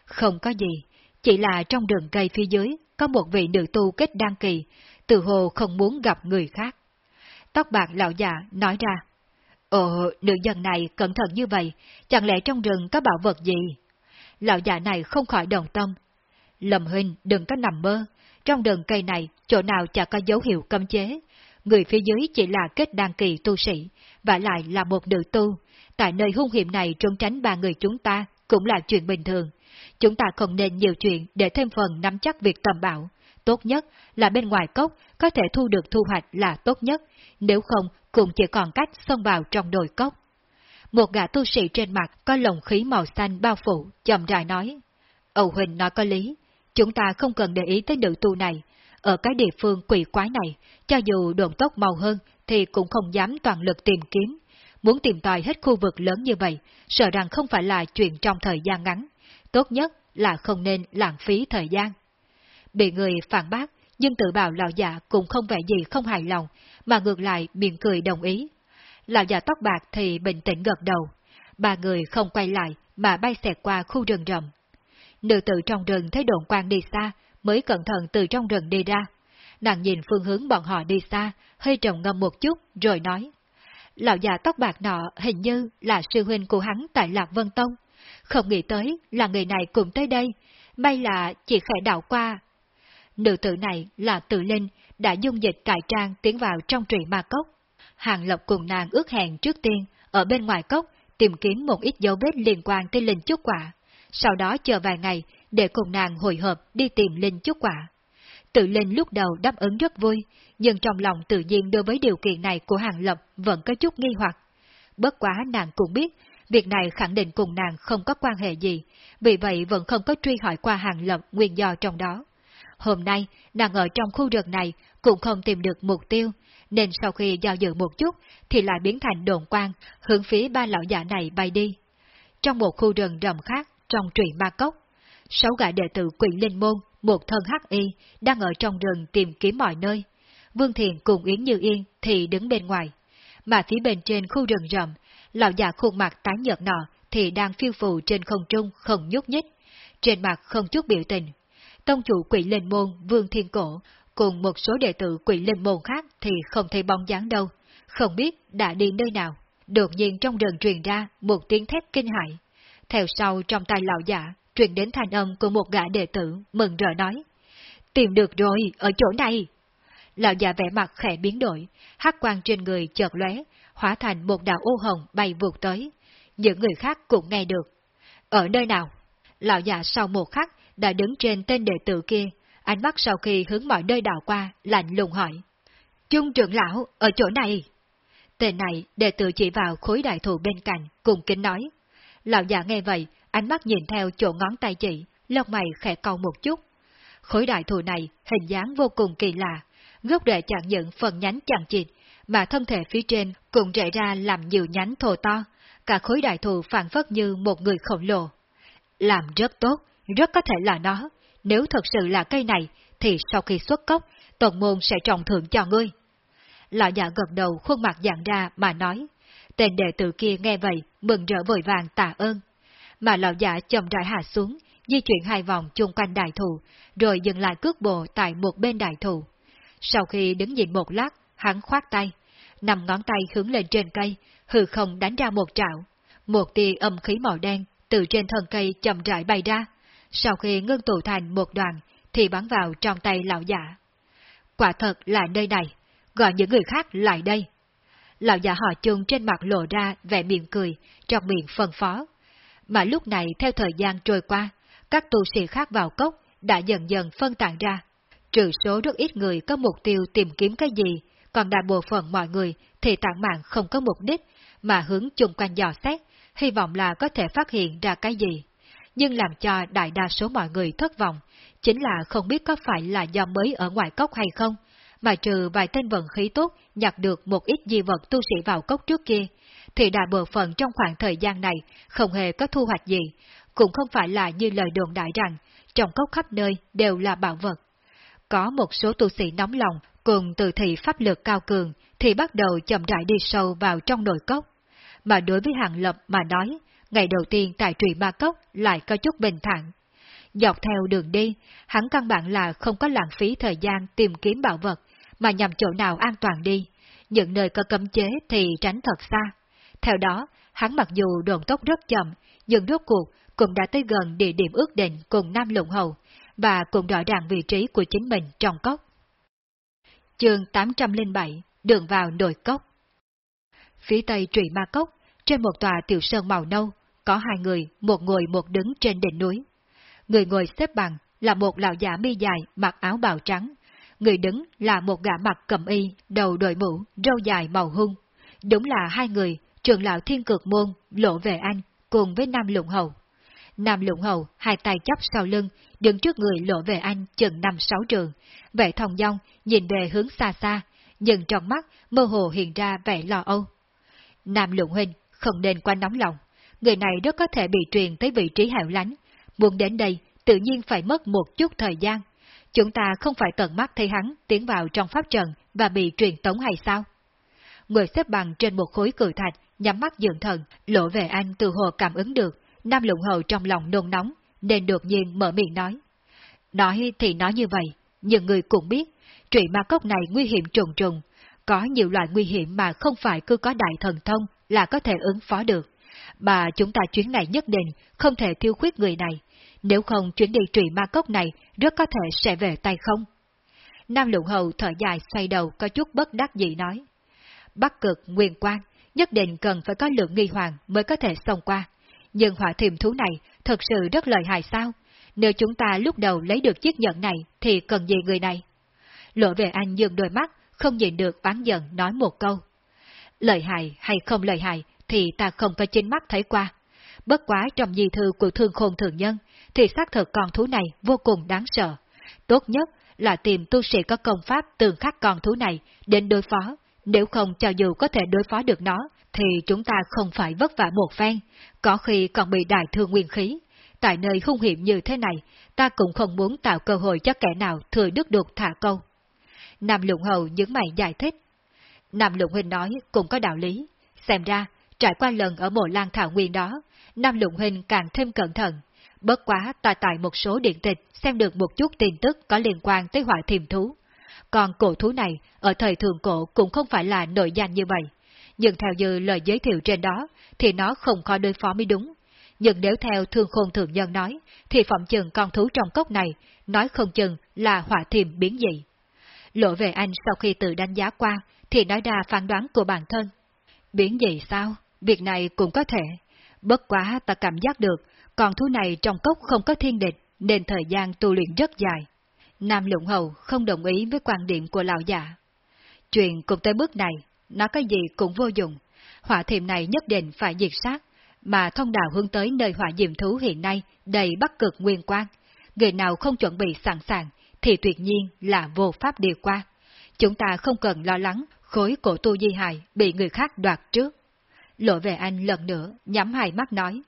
Không có gì, chỉ là trong đường cây phía dưới có một vị nữ tu kết đăng kỳ, tự hồ không muốn gặp người khác. Tóc bạc lão già nói ra, Ồ, nữ nhân này cẩn thận như vậy, chẳng lẽ trong rừng có bảo vật gì? Lão già này không khỏi đồng tâm. Lầm huynh đừng có nằm mơ, trong rừng cây này chỗ nào chả có dấu hiệu cấm chế. Người phía dưới chỉ là kết đăng kỳ tu sĩ, và lại là một nữ tu. Tại nơi hung hiểm này trốn tránh ba người chúng ta cũng là chuyện bình thường. Chúng ta không nên nhiều chuyện để thêm phần nắm chắc việc tầm bảo. Tốt nhất là bên ngoài cốc có thể thu được thu hoạch là tốt nhất, nếu không cũng chỉ còn cách xông vào trong đồi cốc. Một gã tu sĩ trên mặt có lồng khí màu xanh bao phủ, chậm rãi nói. Âu Huỳnh nói có lý, chúng ta không cần để ý tới nữ tu này. Ở cái địa phương quỷ quái này, cho dù độn tốc mau hơn thì cũng không dám toàn lực tìm kiếm. Muốn tìm tòi hết khu vực lớn như vậy, sợ rằng không phải là chuyện trong thời gian ngắn. Tốt nhất là không nên lãng phí thời gian. Bị người phản bác, nhưng tự bảo lão già cũng không vẻ gì không hài lòng, mà ngược lại miệng cười đồng ý. Lão già tóc bạc thì bình tĩnh gật đầu. Ba người không quay lại mà bay xẹt qua khu rừng rậm. Nữ tử trong rừng thấy đồn quan đi xa, mới cẩn thận từ trong rừng đi ra. Nàng nhìn phương hướng bọn họ đi xa, hơi trầm ngâm một chút, rồi nói. Lão già tóc bạc nọ hình như là sư huynh của hắn tại Lạc Vân Tông. Không nghĩ tới là người này cùng tới đây, may là chỉ khẽ đảo qua. Nữ tử này là tự linh, đã dung dịch cải trang tiến vào trong trụy ma cốc. Hàng Lộc cùng nàng ước hẹn trước tiên, ở bên ngoài cốc, tìm kiếm một ít dấu vết liên quan tới linh chúc quả. Sau đó chờ vài ngày, để cùng nàng hồi hợp đi tìm linh chúc quả. Tự linh lúc đầu đáp ứng rất vui, nhưng trong lòng tự nhiên đối với điều kiện này của Hàng Lập vẫn có chút nghi hoặc. Bất quá nàng cũng biết, việc này khẳng định cùng nàng không có quan hệ gì, vì vậy vẫn không có truy hỏi qua Hàng Lập nguyên do trong đó. Hôm nay, nàng ở trong khu rừng này cũng không tìm được mục tiêu, nên sau khi giao dự một chút thì lại biến thành đồn quang, hướng phía ba lão giả này bay đi. Trong một khu rừng rầm khác, trong truyện ma cốc, sáu gã đệ tử quỷ linh môn, một thân hắc y, đang ở trong rừng tìm kiếm mọi nơi. Vương Thiền cùng Yến Như Yên thì đứng bên ngoài, mà phía bên trên khu rừng rậm, lão già khuôn mặt tái nhợt nọ thì đang phiêu phù trên không trung không nhúc nhích, trên mặt không chút biểu tình. Tông chủ quỷ linh môn Vương Thiên Cổ cùng một số đệ tử quỷ linh môn khác thì không thấy bóng dáng đâu, không biết đã đi nơi nào. Đột nhiên trong rừng truyền ra một tiếng thét kinh hãi. Theo sau trong tay lão giả, truyền đến thanh âm của một gã đệ tử, mừng rỡ nói. Tìm được rồi, ở chỗ này. Lão già vẻ mặt khẽ biến đổi, hắc quang trên người chợt lóe, hóa thành một đạo ô hồng bay vụt tới. Những người khác cũng nghe được. Ở nơi nào? Lão già sau một khắc đã đứng trên tên đệ tử kia, ánh mắt sau khi hướng mọi nơi đảo qua, lạnh lùng hỏi. Trung trưởng lão, ở chỗ này. Tên này, đệ tử chỉ vào khối đại thụ bên cạnh, cùng kính nói. Lão già nghe vậy, ánh mắt nhìn theo chỗ ngón tay chỉ, lông mày khẽ cau một chút. Khối đại thụ này hình dáng vô cùng kỳ lạ, gốc rễ chẳng những phần nhánh chẳng chịt, mà thân thể phía trên cũng rẽ ra làm nhiều nhánh thô to, cả khối đại thụ phản phất như một người khổng lồ. Làm rất tốt, rất có thể là nó, nếu thật sự là cây này, thì sau khi xuất cốc, tần môn sẽ trọng thưởng cho ngươi. Lão giả gật đầu khuôn mặt dạng ra mà nói. Tên đệ tử kia nghe vậy, mừng rỡ vội vàng tạ ơn. Mà lão giả chậm rãi hạ xuống, di chuyển hai vòng chung quanh đại thụ, rồi dừng lại cước bộ tại một bên đại thụ. Sau khi đứng nhìn một lát, hắn khoát tay, nằm ngón tay hướng lên trên cây, hư không đánh ra một trạo. Một tia âm khí màu đen từ trên thân cây chậm rãi bay ra, sau khi ngưng tụ thành một đoàn thì bắn vào trong tay lão giả. Quả thật là nơi này, gọi những người khác lại đây. Lão giả họ chung trên mặt lộ ra vẻ miệng cười, trong miệng phân phó. Mà lúc này theo thời gian trôi qua, các tu sĩ khác vào cốc đã dần dần phân tản ra. Trừ số rất ít người có mục tiêu tìm kiếm cái gì, còn đại bộ phận mọi người thì tản mạng không có mục đích, mà hướng chung quanh dò xét, hy vọng là có thể phát hiện ra cái gì. Nhưng làm cho đại đa số mọi người thất vọng, chính là không biết có phải là do mới ở ngoài cốc hay không, mà trừ vài tên vận khí tốt nhặt được một ít di vật tu sĩ vào cốc trước kia, thì đại bộ phận trong khoảng thời gian này không hề có thu hoạch gì, cũng không phải là như lời đồn đại rằng trong cốc khắp nơi đều là bảo vật. Có một số tu sĩ nóng lòng cùng từ thị pháp lực cao cường thì bắt đầu chậm rãi đi sâu vào trong nội cốc. Mà đối với Hàng Lập mà nói, ngày đầu tiên tại trụy ma cốc lại có chút bình thản. Dọc theo đường đi, hắn căn bản là không có lãng phí thời gian tìm kiếm bảo vật, mà nhằm chỗ nào an toàn đi. Những nơi có cấm chế thì tránh thật xa. Theo đó, hắn mặc dù đồn tốc rất chậm, nhưng rốt cuộc cũng đã tới gần địa điểm ước định cùng Nam Lũng Hầu, và cũng rõ ràng vị trí của chính mình trong cốc. Chương 807 Đường vào nội cốc Phía tây trụy ma cốc, trên một tòa tiểu sơn màu nâu, có hai người, một ngồi một đứng trên đỉnh núi. Người ngồi xếp bằng là một lão giả mi dài mặc áo bào trắng, người đứng là một gã mặc cầm y, đầu đội mũ, râu dài màu hung. Đúng là hai người, trường lão thiên cực môn, lộ về anh, cùng với Nam Lụng Hầu. Nam Lũng Hầu, hai tay chắp sau lưng, đứng trước người lộ về anh chừng năm sáu trường, vẻ thông dong, nhìn về hướng xa xa, nhưng trong mắt mơ hồ hiện ra vẻ lo âu. Nam Lũng Huynh không nên quá nóng lòng, người này rất có thể bị truyền tới vị trí hẻo lánh, muốn đến đây tự nhiên phải mất một chút thời gian. Chúng ta không phải tận mắt thấy hắn tiến vào trong pháp trận và bị truyền tống hay sao? Người xếp bằng trên một khối cử thạch, nhắm mắt dưỡng thần, lộ về anh từ hồ cảm ứng được, Nam Lũng Hầu trong lòng nôn nóng, nên đột nhiên mở miệng nói. Nói thì nói như vậy, nhưng người cũng biết, trụy ma cốc này nguy hiểm trùng trùng, có nhiều loại nguy hiểm mà không phải cứ có đại thần thông là có thể ứng phó được. Mà chúng ta chuyến này nhất định không thể tiêu khuyết người này, nếu không chuyến đi trụy ma cốc này rất có thể sẽ về tay không. Nam Lũng Hầu thở dài xoay đầu có chút bất đắc dĩ nói. Bắc cực, nguyên quan, nhất định cần phải có lượng nghi hoàng mới có thể xông qua. Nhưng hỏa thiềm thú này thật sự rất lợi hại sao? Nếu chúng ta lúc đầu lấy được chiếc nhẫn này thì cần gì người này? Lộ về anh dừng đôi mắt, không nhìn được oán giận nói một câu. Lợi hại hay không lợi hại thì ta không có chính mắt thấy qua. Bất quá trong di thư của thương khôn thường nhân thì xác thực con thú này vô cùng đáng sợ. Tốt nhất là tìm tu sĩ có công pháp tương khắc con thú này đến đối phó, nếu không cho dù có thể đối phó được nó, thì chúng ta không phải vất vả một phen, có khi còn bị đại thương nguyên khí. Tại nơi hung hiểm như thế này, ta cũng không muốn tạo cơ hội cho kẻ nào thừa đức được thả câu. Nam Lũng Hầu những mày giải thích. Nam Lũng Huynh nói cũng có đạo lý. Xem ra, trải qua lần ở mộ lan thảo nguyên đó, Nam Lũng Huynh càng thêm cẩn thận. Bất quá ta tại một số điện tịch xem được một chút tin tức có liên quan tới hỏa thiềm thú. Còn cổ thú này, ở thời thường cổ cũng không phải là nội danh như vậy. Nhưng theo như lời giới thiệu trên đó, thì nó không khó đối phó mới đúng. Nhưng nếu theo thương khôn thường nhân nói, thì phẩm chừng con thú trong cốc này, nói không chừng là hỏa thiềm biến dị. Lộ về anh sau khi tự đánh giá qua, thì nói ra phán đoán của bản thân. Biến dị sao? Việc này cũng có thể. Bất quá ta cảm giác được, con thú này trong cốc không có thiên địch, nên thời gian tu luyện rất dài. Nam Lũng Hầu không đồng ý với quan điểm của lão giả. Chuyện cũng tới bước này, nó cái gì cũng vô dụng. Hỏa thiểm này nhất định phải diệt sát, mà thông đạo hướng tới nơi hỏa diệm thú hiện nay đầy bắc cực nguyên quan. Người nào không chuẩn bị sẵn sàng, thì tuyệt nhiên là vô pháp đi qua. Chúng ta không cần lo lắng khối cổ tu di hài bị người khác đoạt trước. Lộ về anh lần nữa, nhắm hai mắt nói.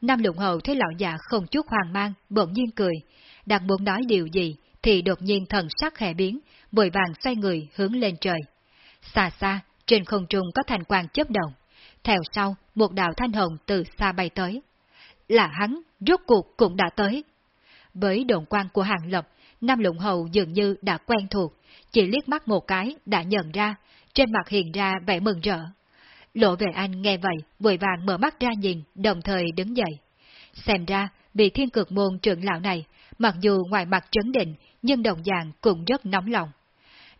Nam lụng hầu thấy lão già không chút hoang mang, bỗng nhiên cười. Đang muốn nói điều gì, thì đột nhiên thần sắc khẽ biến, vội vàng xoay người hướng lên trời. Xa xa, trên không trung có thành quang chớp động. Theo sau, một đạo thanh hồng từ xa bay tới. Là hắn, rốt cuộc cũng đã tới. Với đồn quan của hàng lập, Nam Lũng Hầu dường như đã quen thuộc, chỉ liếc mắt một cái đã nhận ra, trên mặt hiện ra vẻ mừng rỡ. Lộ về anh nghe vậy, vội vàng mở mắt ra nhìn, đồng thời đứng dậy. Xem ra, vị thiên cực môn trưởng lão này, mặc dù ngoài mặt trấn định, nhưng đồng dạng cũng rất nóng lòng.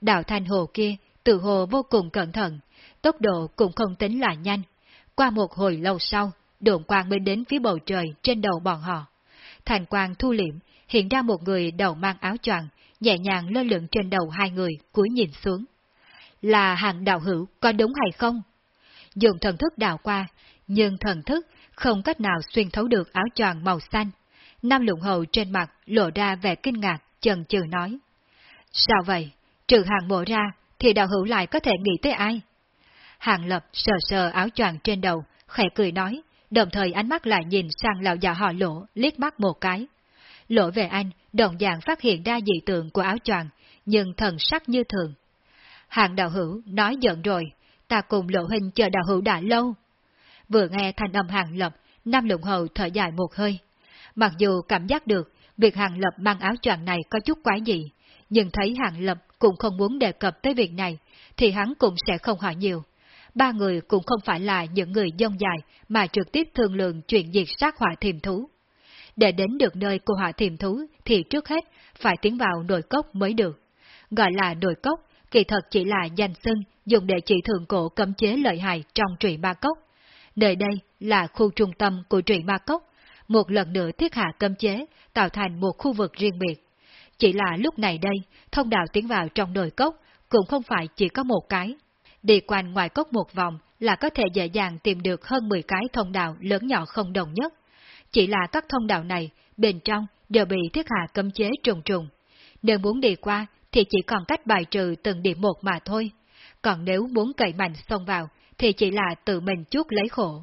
Đạo thanh hồ kia, tự hồ vô cùng cẩn thận, tốc độ cũng không tính là nhanh. Qua một hồi lâu sau, đồn quang mới đến phía bầu trời trên đầu bọn họ. Thành quang thu liệm, hiện ra một người đầu mang áo choàng, nhẹ nhàng lơ lửng trên đầu hai người, cúi nhìn xuống. Là hàng đạo hữu, có đúng hay không? dùng thần thức đào qua, nhưng thần thức không cách nào xuyên thấu được áo choàng màu xanh. Nam lụng hầu trên mặt lộ ra vẻ kinh ngạc, chần chừ nói. Sao vậy? Trừ hàng mộ ra, thì đạo hữu lại có thể nghĩ tới ai? Hàng lập sờ sờ áo choàng trên đầu, khẽ cười nói, đồng thời ánh mắt lại nhìn sang lão già họ lỗ, liếc mắt một cái. Lỗ về anh, đồng dạng phát hiện ra dị tượng của áo choàng, nhưng thần sắc như thường. Hàng đạo hữu nói giận rồi, ta cùng lộ hình chờ đạo hữu đã lâu. Vừa nghe thanh âm hàng lập, Nam Lụng Hầu thở dài một hơi. Mặc dù cảm giác được việc hàng lập mang áo choàng này có chút quái dị nhưng thấy hàng lập cũng không muốn đề cập tới việc này, thì hắn cũng sẽ không hỏi nhiều. Ba người cũng không phải là những người dông dài mà trực tiếp thương lượng chuyện diệt sát hỏa thiềm thú. Để đến được nơi của hỏa thiềm thú thì trước hết phải tiến vào nội cốc mới được. Gọi là nội cốc, kỳ thật chỉ là danh xưng dùng để chỉ thượng cổ cấm chế lợi hại trong trụy ma cốc. Nơi đây là khu trung tâm của trụy ma cốc, một lần nữa thiết hạ cấm chế, tạo thành một khu vực riêng biệt. Chỉ là lúc này đây, thông đạo tiến vào trong đồi cốc cũng không phải chỉ có một cái. Đi quanh ngoài cốc một vòng là có thể dễ dàng tìm được hơn 10 cái thông đạo lớn nhỏ không đồng nhất. Chỉ là các thông đạo này, bên trong đều bị thiết hạ cấm chế trùng trùng. Nếu muốn đi qua thì chỉ còn cách bài trừ từng điểm một mà thôi. Còn nếu muốn cậy mạnh xông vào thì chỉ là tự mình chuốc lấy khổ.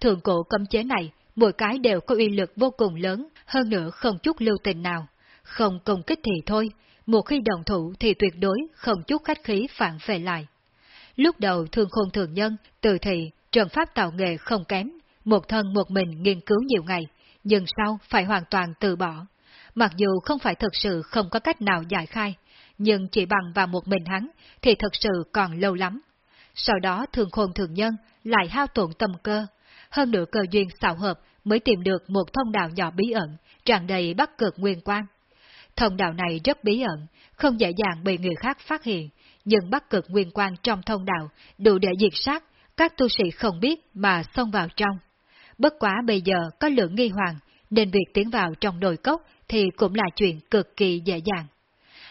Thường cổ cấm chế này, mỗi cái đều có uy lực vô cùng lớn, hơn nữa không chút lưu tình nào. Không công kích thì thôi, một khi đồng thủ thì tuyệt đối không chút khách khí phản về lại. Lúc đầu thương khôn thường nhân, từ thị, trận pháp tạo nghề không kém, một thân một mình nghiên cứu nhiều ngày, nhưng sau phải hoàn toàn từ bỏ. Mặc dù không phải thực sự không có cách nào giải khai, nhưng chỉ bằng vào một mình hắn thì thật sự còn lâu lắm. Sau đó thường khôn thường nhân lại hao tổn tâm cơ, hơn nữa cơ duyên xạo hợp mới tìm được một thông đạo nhỏ bí ẩn, tràn đầy bắt cực nguyên quan. Thông đạo này rất bí ẩn, không dễ dàng bị người khác phát hiện, nhưng bắt cực nguyên quan trong thông đạo đủ để diệt sát, các tu sĩ không biết mà xông vào trong. Bất quá bây giờ có lượng nghi hoàng, nên việc tiến vào trong đồi cốc thì cũng là chuyện cực kỳ dễ dàng.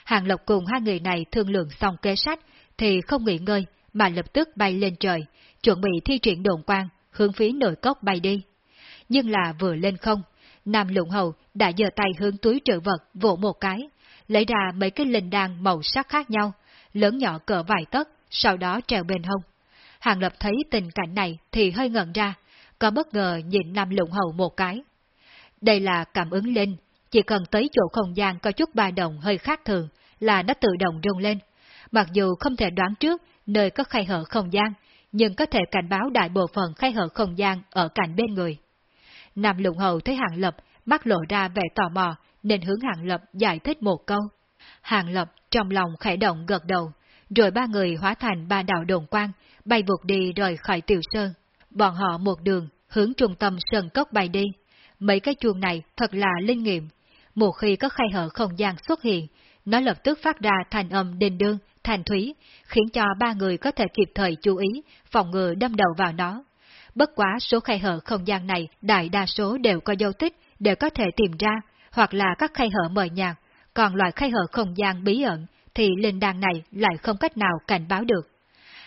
Hàng Lộc cùng hai người này thương lượng xong kế sách, thì không nghỉ ngơi, mà lập tức bay lên trời, chuẩn bị thi triển đồn quang, hướng phía nội cốc bay đi. Nhưng là vừa lên không, Nam Lũng Hầu đã giơ tay hướng túi trữ vật vỗ một cái, lấy ra mấy cái linh đan màu sắc khác nhau, lớn nhỏ cỡ vài tấc, sau đó treo bên hông. Hàng Lập thấy tình cảnh này thì hơi ngẩn ra, có bất ngờ nhìn Nam Lũng Hầu một cái. Đây là cảm ứng linh, chỉ cần tới chỗ không gian có chút ba động hơi khác thường là nó tự động rung lên. Mặc dù không thể đoán trước nơi có khai hở không gian, nhưng có thể cảnh báo đại bộ phận khai hở không gian ở cạnh bên người. Nam lùng Hầu thấy Hàng Lập mắt lộ ra vẻ tò mò, nên hướng Hàng Lập giải thích một câu. Hàng Lập trong lòng khẽ động gật đầu, rồi ba người hóa thành ba đạo đồn quang, bay vụt đi rời khỏi tiểu sơn. Bọn họ một đường, hướng trung tâm sơn cốc bay đi. Mấy cái chuông này thật là linh nghiệm. Một khi có khay hở không gian xuất hiện, nó lập tức phát ra thành âm đền đương, thành thúy, khiến cho ba người có thể kịp thời chú ý, phòng ngừa đâm đầu vào nó. Bất quá số khay hở không gian này đại đa số đều có dấu tích để có thể tìm ra, hoặc là các khay hở mờ nhạt, còn loại khay hở không gian bí ẩn thì linh đàn này lại không cách nào cảnh báo được.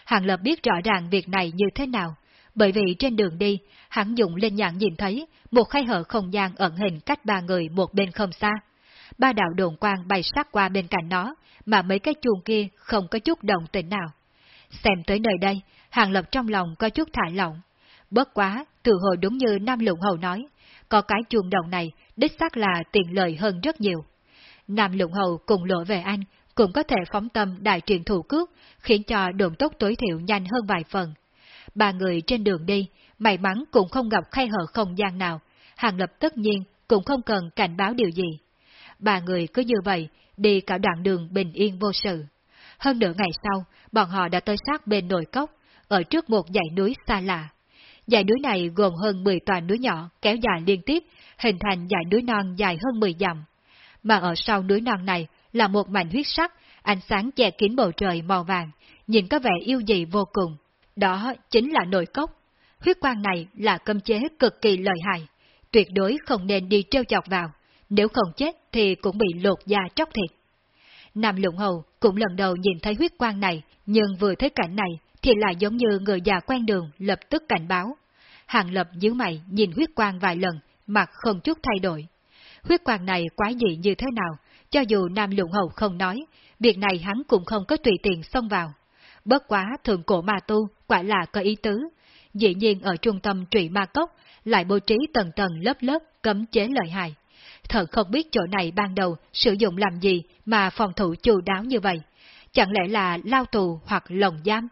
Hàng Lập biết rõ ràng việc này như thế nào, bởi vì trên đường đi, hắn dùng lên nhãn nhìn thấy một khay hở không gian ẩn hình cách ba người một bên không xa. Ba đạo đồn quang bay sát qua bên cạnh nó, mà mấy cái chuông kia không có chút động tĩnh nào. Xem tới nơi đây, Hàng Lập trong lòng có chút thả lỏng. Bất quá, từ hồi đúng như Nam Lũng Hầu nói, có cái chuông đồng này đích xác là tiện lợi hơn rất nhiều. Nam Lũng Hầu cùng lộ về anh cũng có thể phóng tâm đại truyền thủ cước, khiến cho đường tốc tối thiểu nhanh hơn vài phần. Ba người trên đường đi, may mắn cũng không gặp khay hở không gian nào, Hàng Lập tất nhiên cũng không cần cảnh báo điều gì. Ba người cứ như vậy, đi cả đoạn đường bình yên vô sự. Hơn nửa ngày sau, bọn họ đã tới sát bên nồi cốc, ở trước một dãy núi xa lạ. Dãy núi này gồm hơn 10 tòa núi nhỏ kéo dài liên tiếp, hình thành dãy núi non dài hơn 10 dặm. Mà ở sau núi non này là một mảnh huyết sắc, ánh sáng che kín bầu trời màu vàng, nhìn có vẻ yêu dị vô cùng. Đó chính là nội cốc. Huyết quang này là cấm chế cực kỳ lợi hại, tuyệt đối không nên đi trêu chọc vào, nếu không chết thì cũng bị lột da tróc thịt. Nam Lũng Hầu cũng lần đầu nhìn thấy huyết quang này, nhưng vừa thấy cảnh này thì lại giống như người già quen đường lập tức cảnh báo. Hàng lập dưới mày nhìn huyết quang vài lần, mặt không chút thay đổi. Huyết quang này quái dị như thế nào, cho dù Nam Lũng Hầu không nói, việc này hắn cũng không có tùy tiện xông vào. Bất quá thường cổ ma tu quả là có ý tứ, dĩ nhiên ở trung tâm trụy ma cốc lại bố trí tầng tầng lớp lớp cấm chế lợi hại. Thật không biết chỗ này ban đầu sử dụng làm gì mà phòng thủ chu đáo như vậy. Chẳng lẽ là lao tù hoặc lồng giam?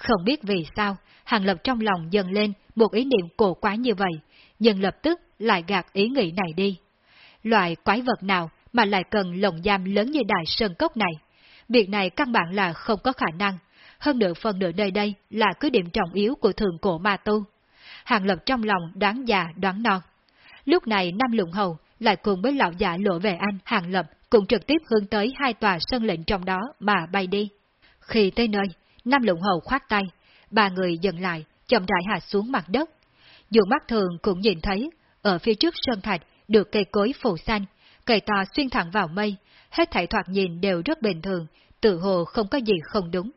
Không biết vì sao, Hàng Lập trong lòng dần lên một ý niệm cổ quái như vậy, nhưng lập tức lại gạt ý nghĩ này đi. Loại quái vật nào mà lại cần lồng giam lớn như đại sơn cốc này? Việc này căn bản là không có khả năng, hơn nửa phần nửa nơi đây là cứ điểm trọng yếu của thường cổ ma tu. Hàng Lập trong lòng đoán già đoán non. Lúc này Nam Lũng Hầu lại cùng với lão giả lộ về anh Hàng Lập cũng trực tiếp hướng tới hai tòa sân lệnh trong đó mà bay đi. Khi tới nơi, Nam Lũng Hầu khoát tay, ba người dừng lại, chậm rãi hạ xuống mặt đất. Dù mắt thường cũng nhìn thấy, ở phía trước sơn thạch được cây cối phủ xanh, cây to xuyên thẳng vào mây, hết thảy thoạt nhìn đều rất bình thường, tự hồ không có gì không đúng.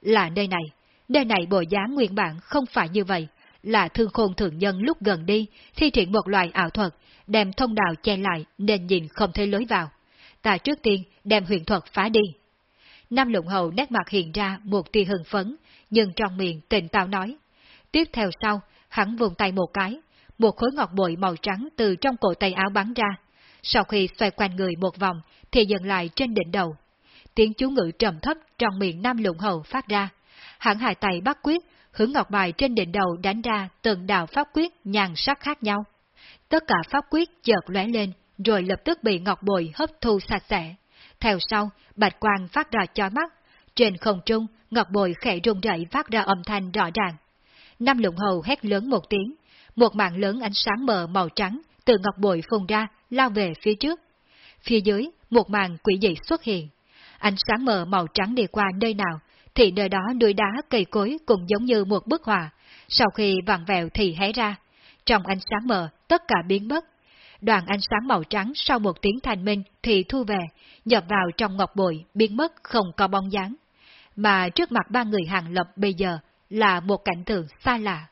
Là nơi này, nơi này bộ dáng nguyên bản không phải như vậy, là thương khôn thượng nhân lúc gần đi, thi triển một loại ảo thuật, đem thông đạo che lại nên nhìn không thấy lối vào. Ta trước tiên đem huyền thuật phá đi. Nam lụng hầu nét mặt hiện ra một tia hưng phấn, nhưng trong miệng tỉnh táo nói. Tiếp theo sau, hắn vùng tay một cái, một khối ngọc bội màu trắng từ trong cổ tay áo bắn ra. Sau khi xoay quanh người một vòng, thì dừng lại trên đỉnh đầu. Tiếng chú ngữ trầm thấp trong miệng Nam lụng hầu phát ra. Hắn hai tay bắt quyết, hướng ngọc bài trên đỉnh đầu đánh ra từng đạo pháp quyết nhàn sắc khác nhau. Tất cả pháp quyết chợt lóe lên, rồi lập tức bị ngọc bội hấp thu sạch sẽ. Theo sau, bạch quang phát ra chói mắt. Trên không trung, ngọc bội khẽ rung rẩy phát ra âm thanh rõ ràng. Năm lụng hầu hét lớn một tiếng, một mạng lớn ánh sáng mờ màu trắng từ ngọc bội phun ra, lao về phía trước. Phía dưới, một màn quỷ dị xuất hiện. Ánh sáng mờ màu trắng đi qua nơi nào, thì nơi đó núi đá cây cối cũng giống như một bức họa, sau khi vặn vẹo thì hé ra. Trong ánh sáng mờ, tất cả biến mất. Đoàn ánh sáng màu trắng sau một tiếng thành minh thì thu về, nhập vào trong ngọc bội, biến mất không có bóng dáng. Mà trước mặt ba người hàng lập bây giờ là một cảnh tượng xa lạ.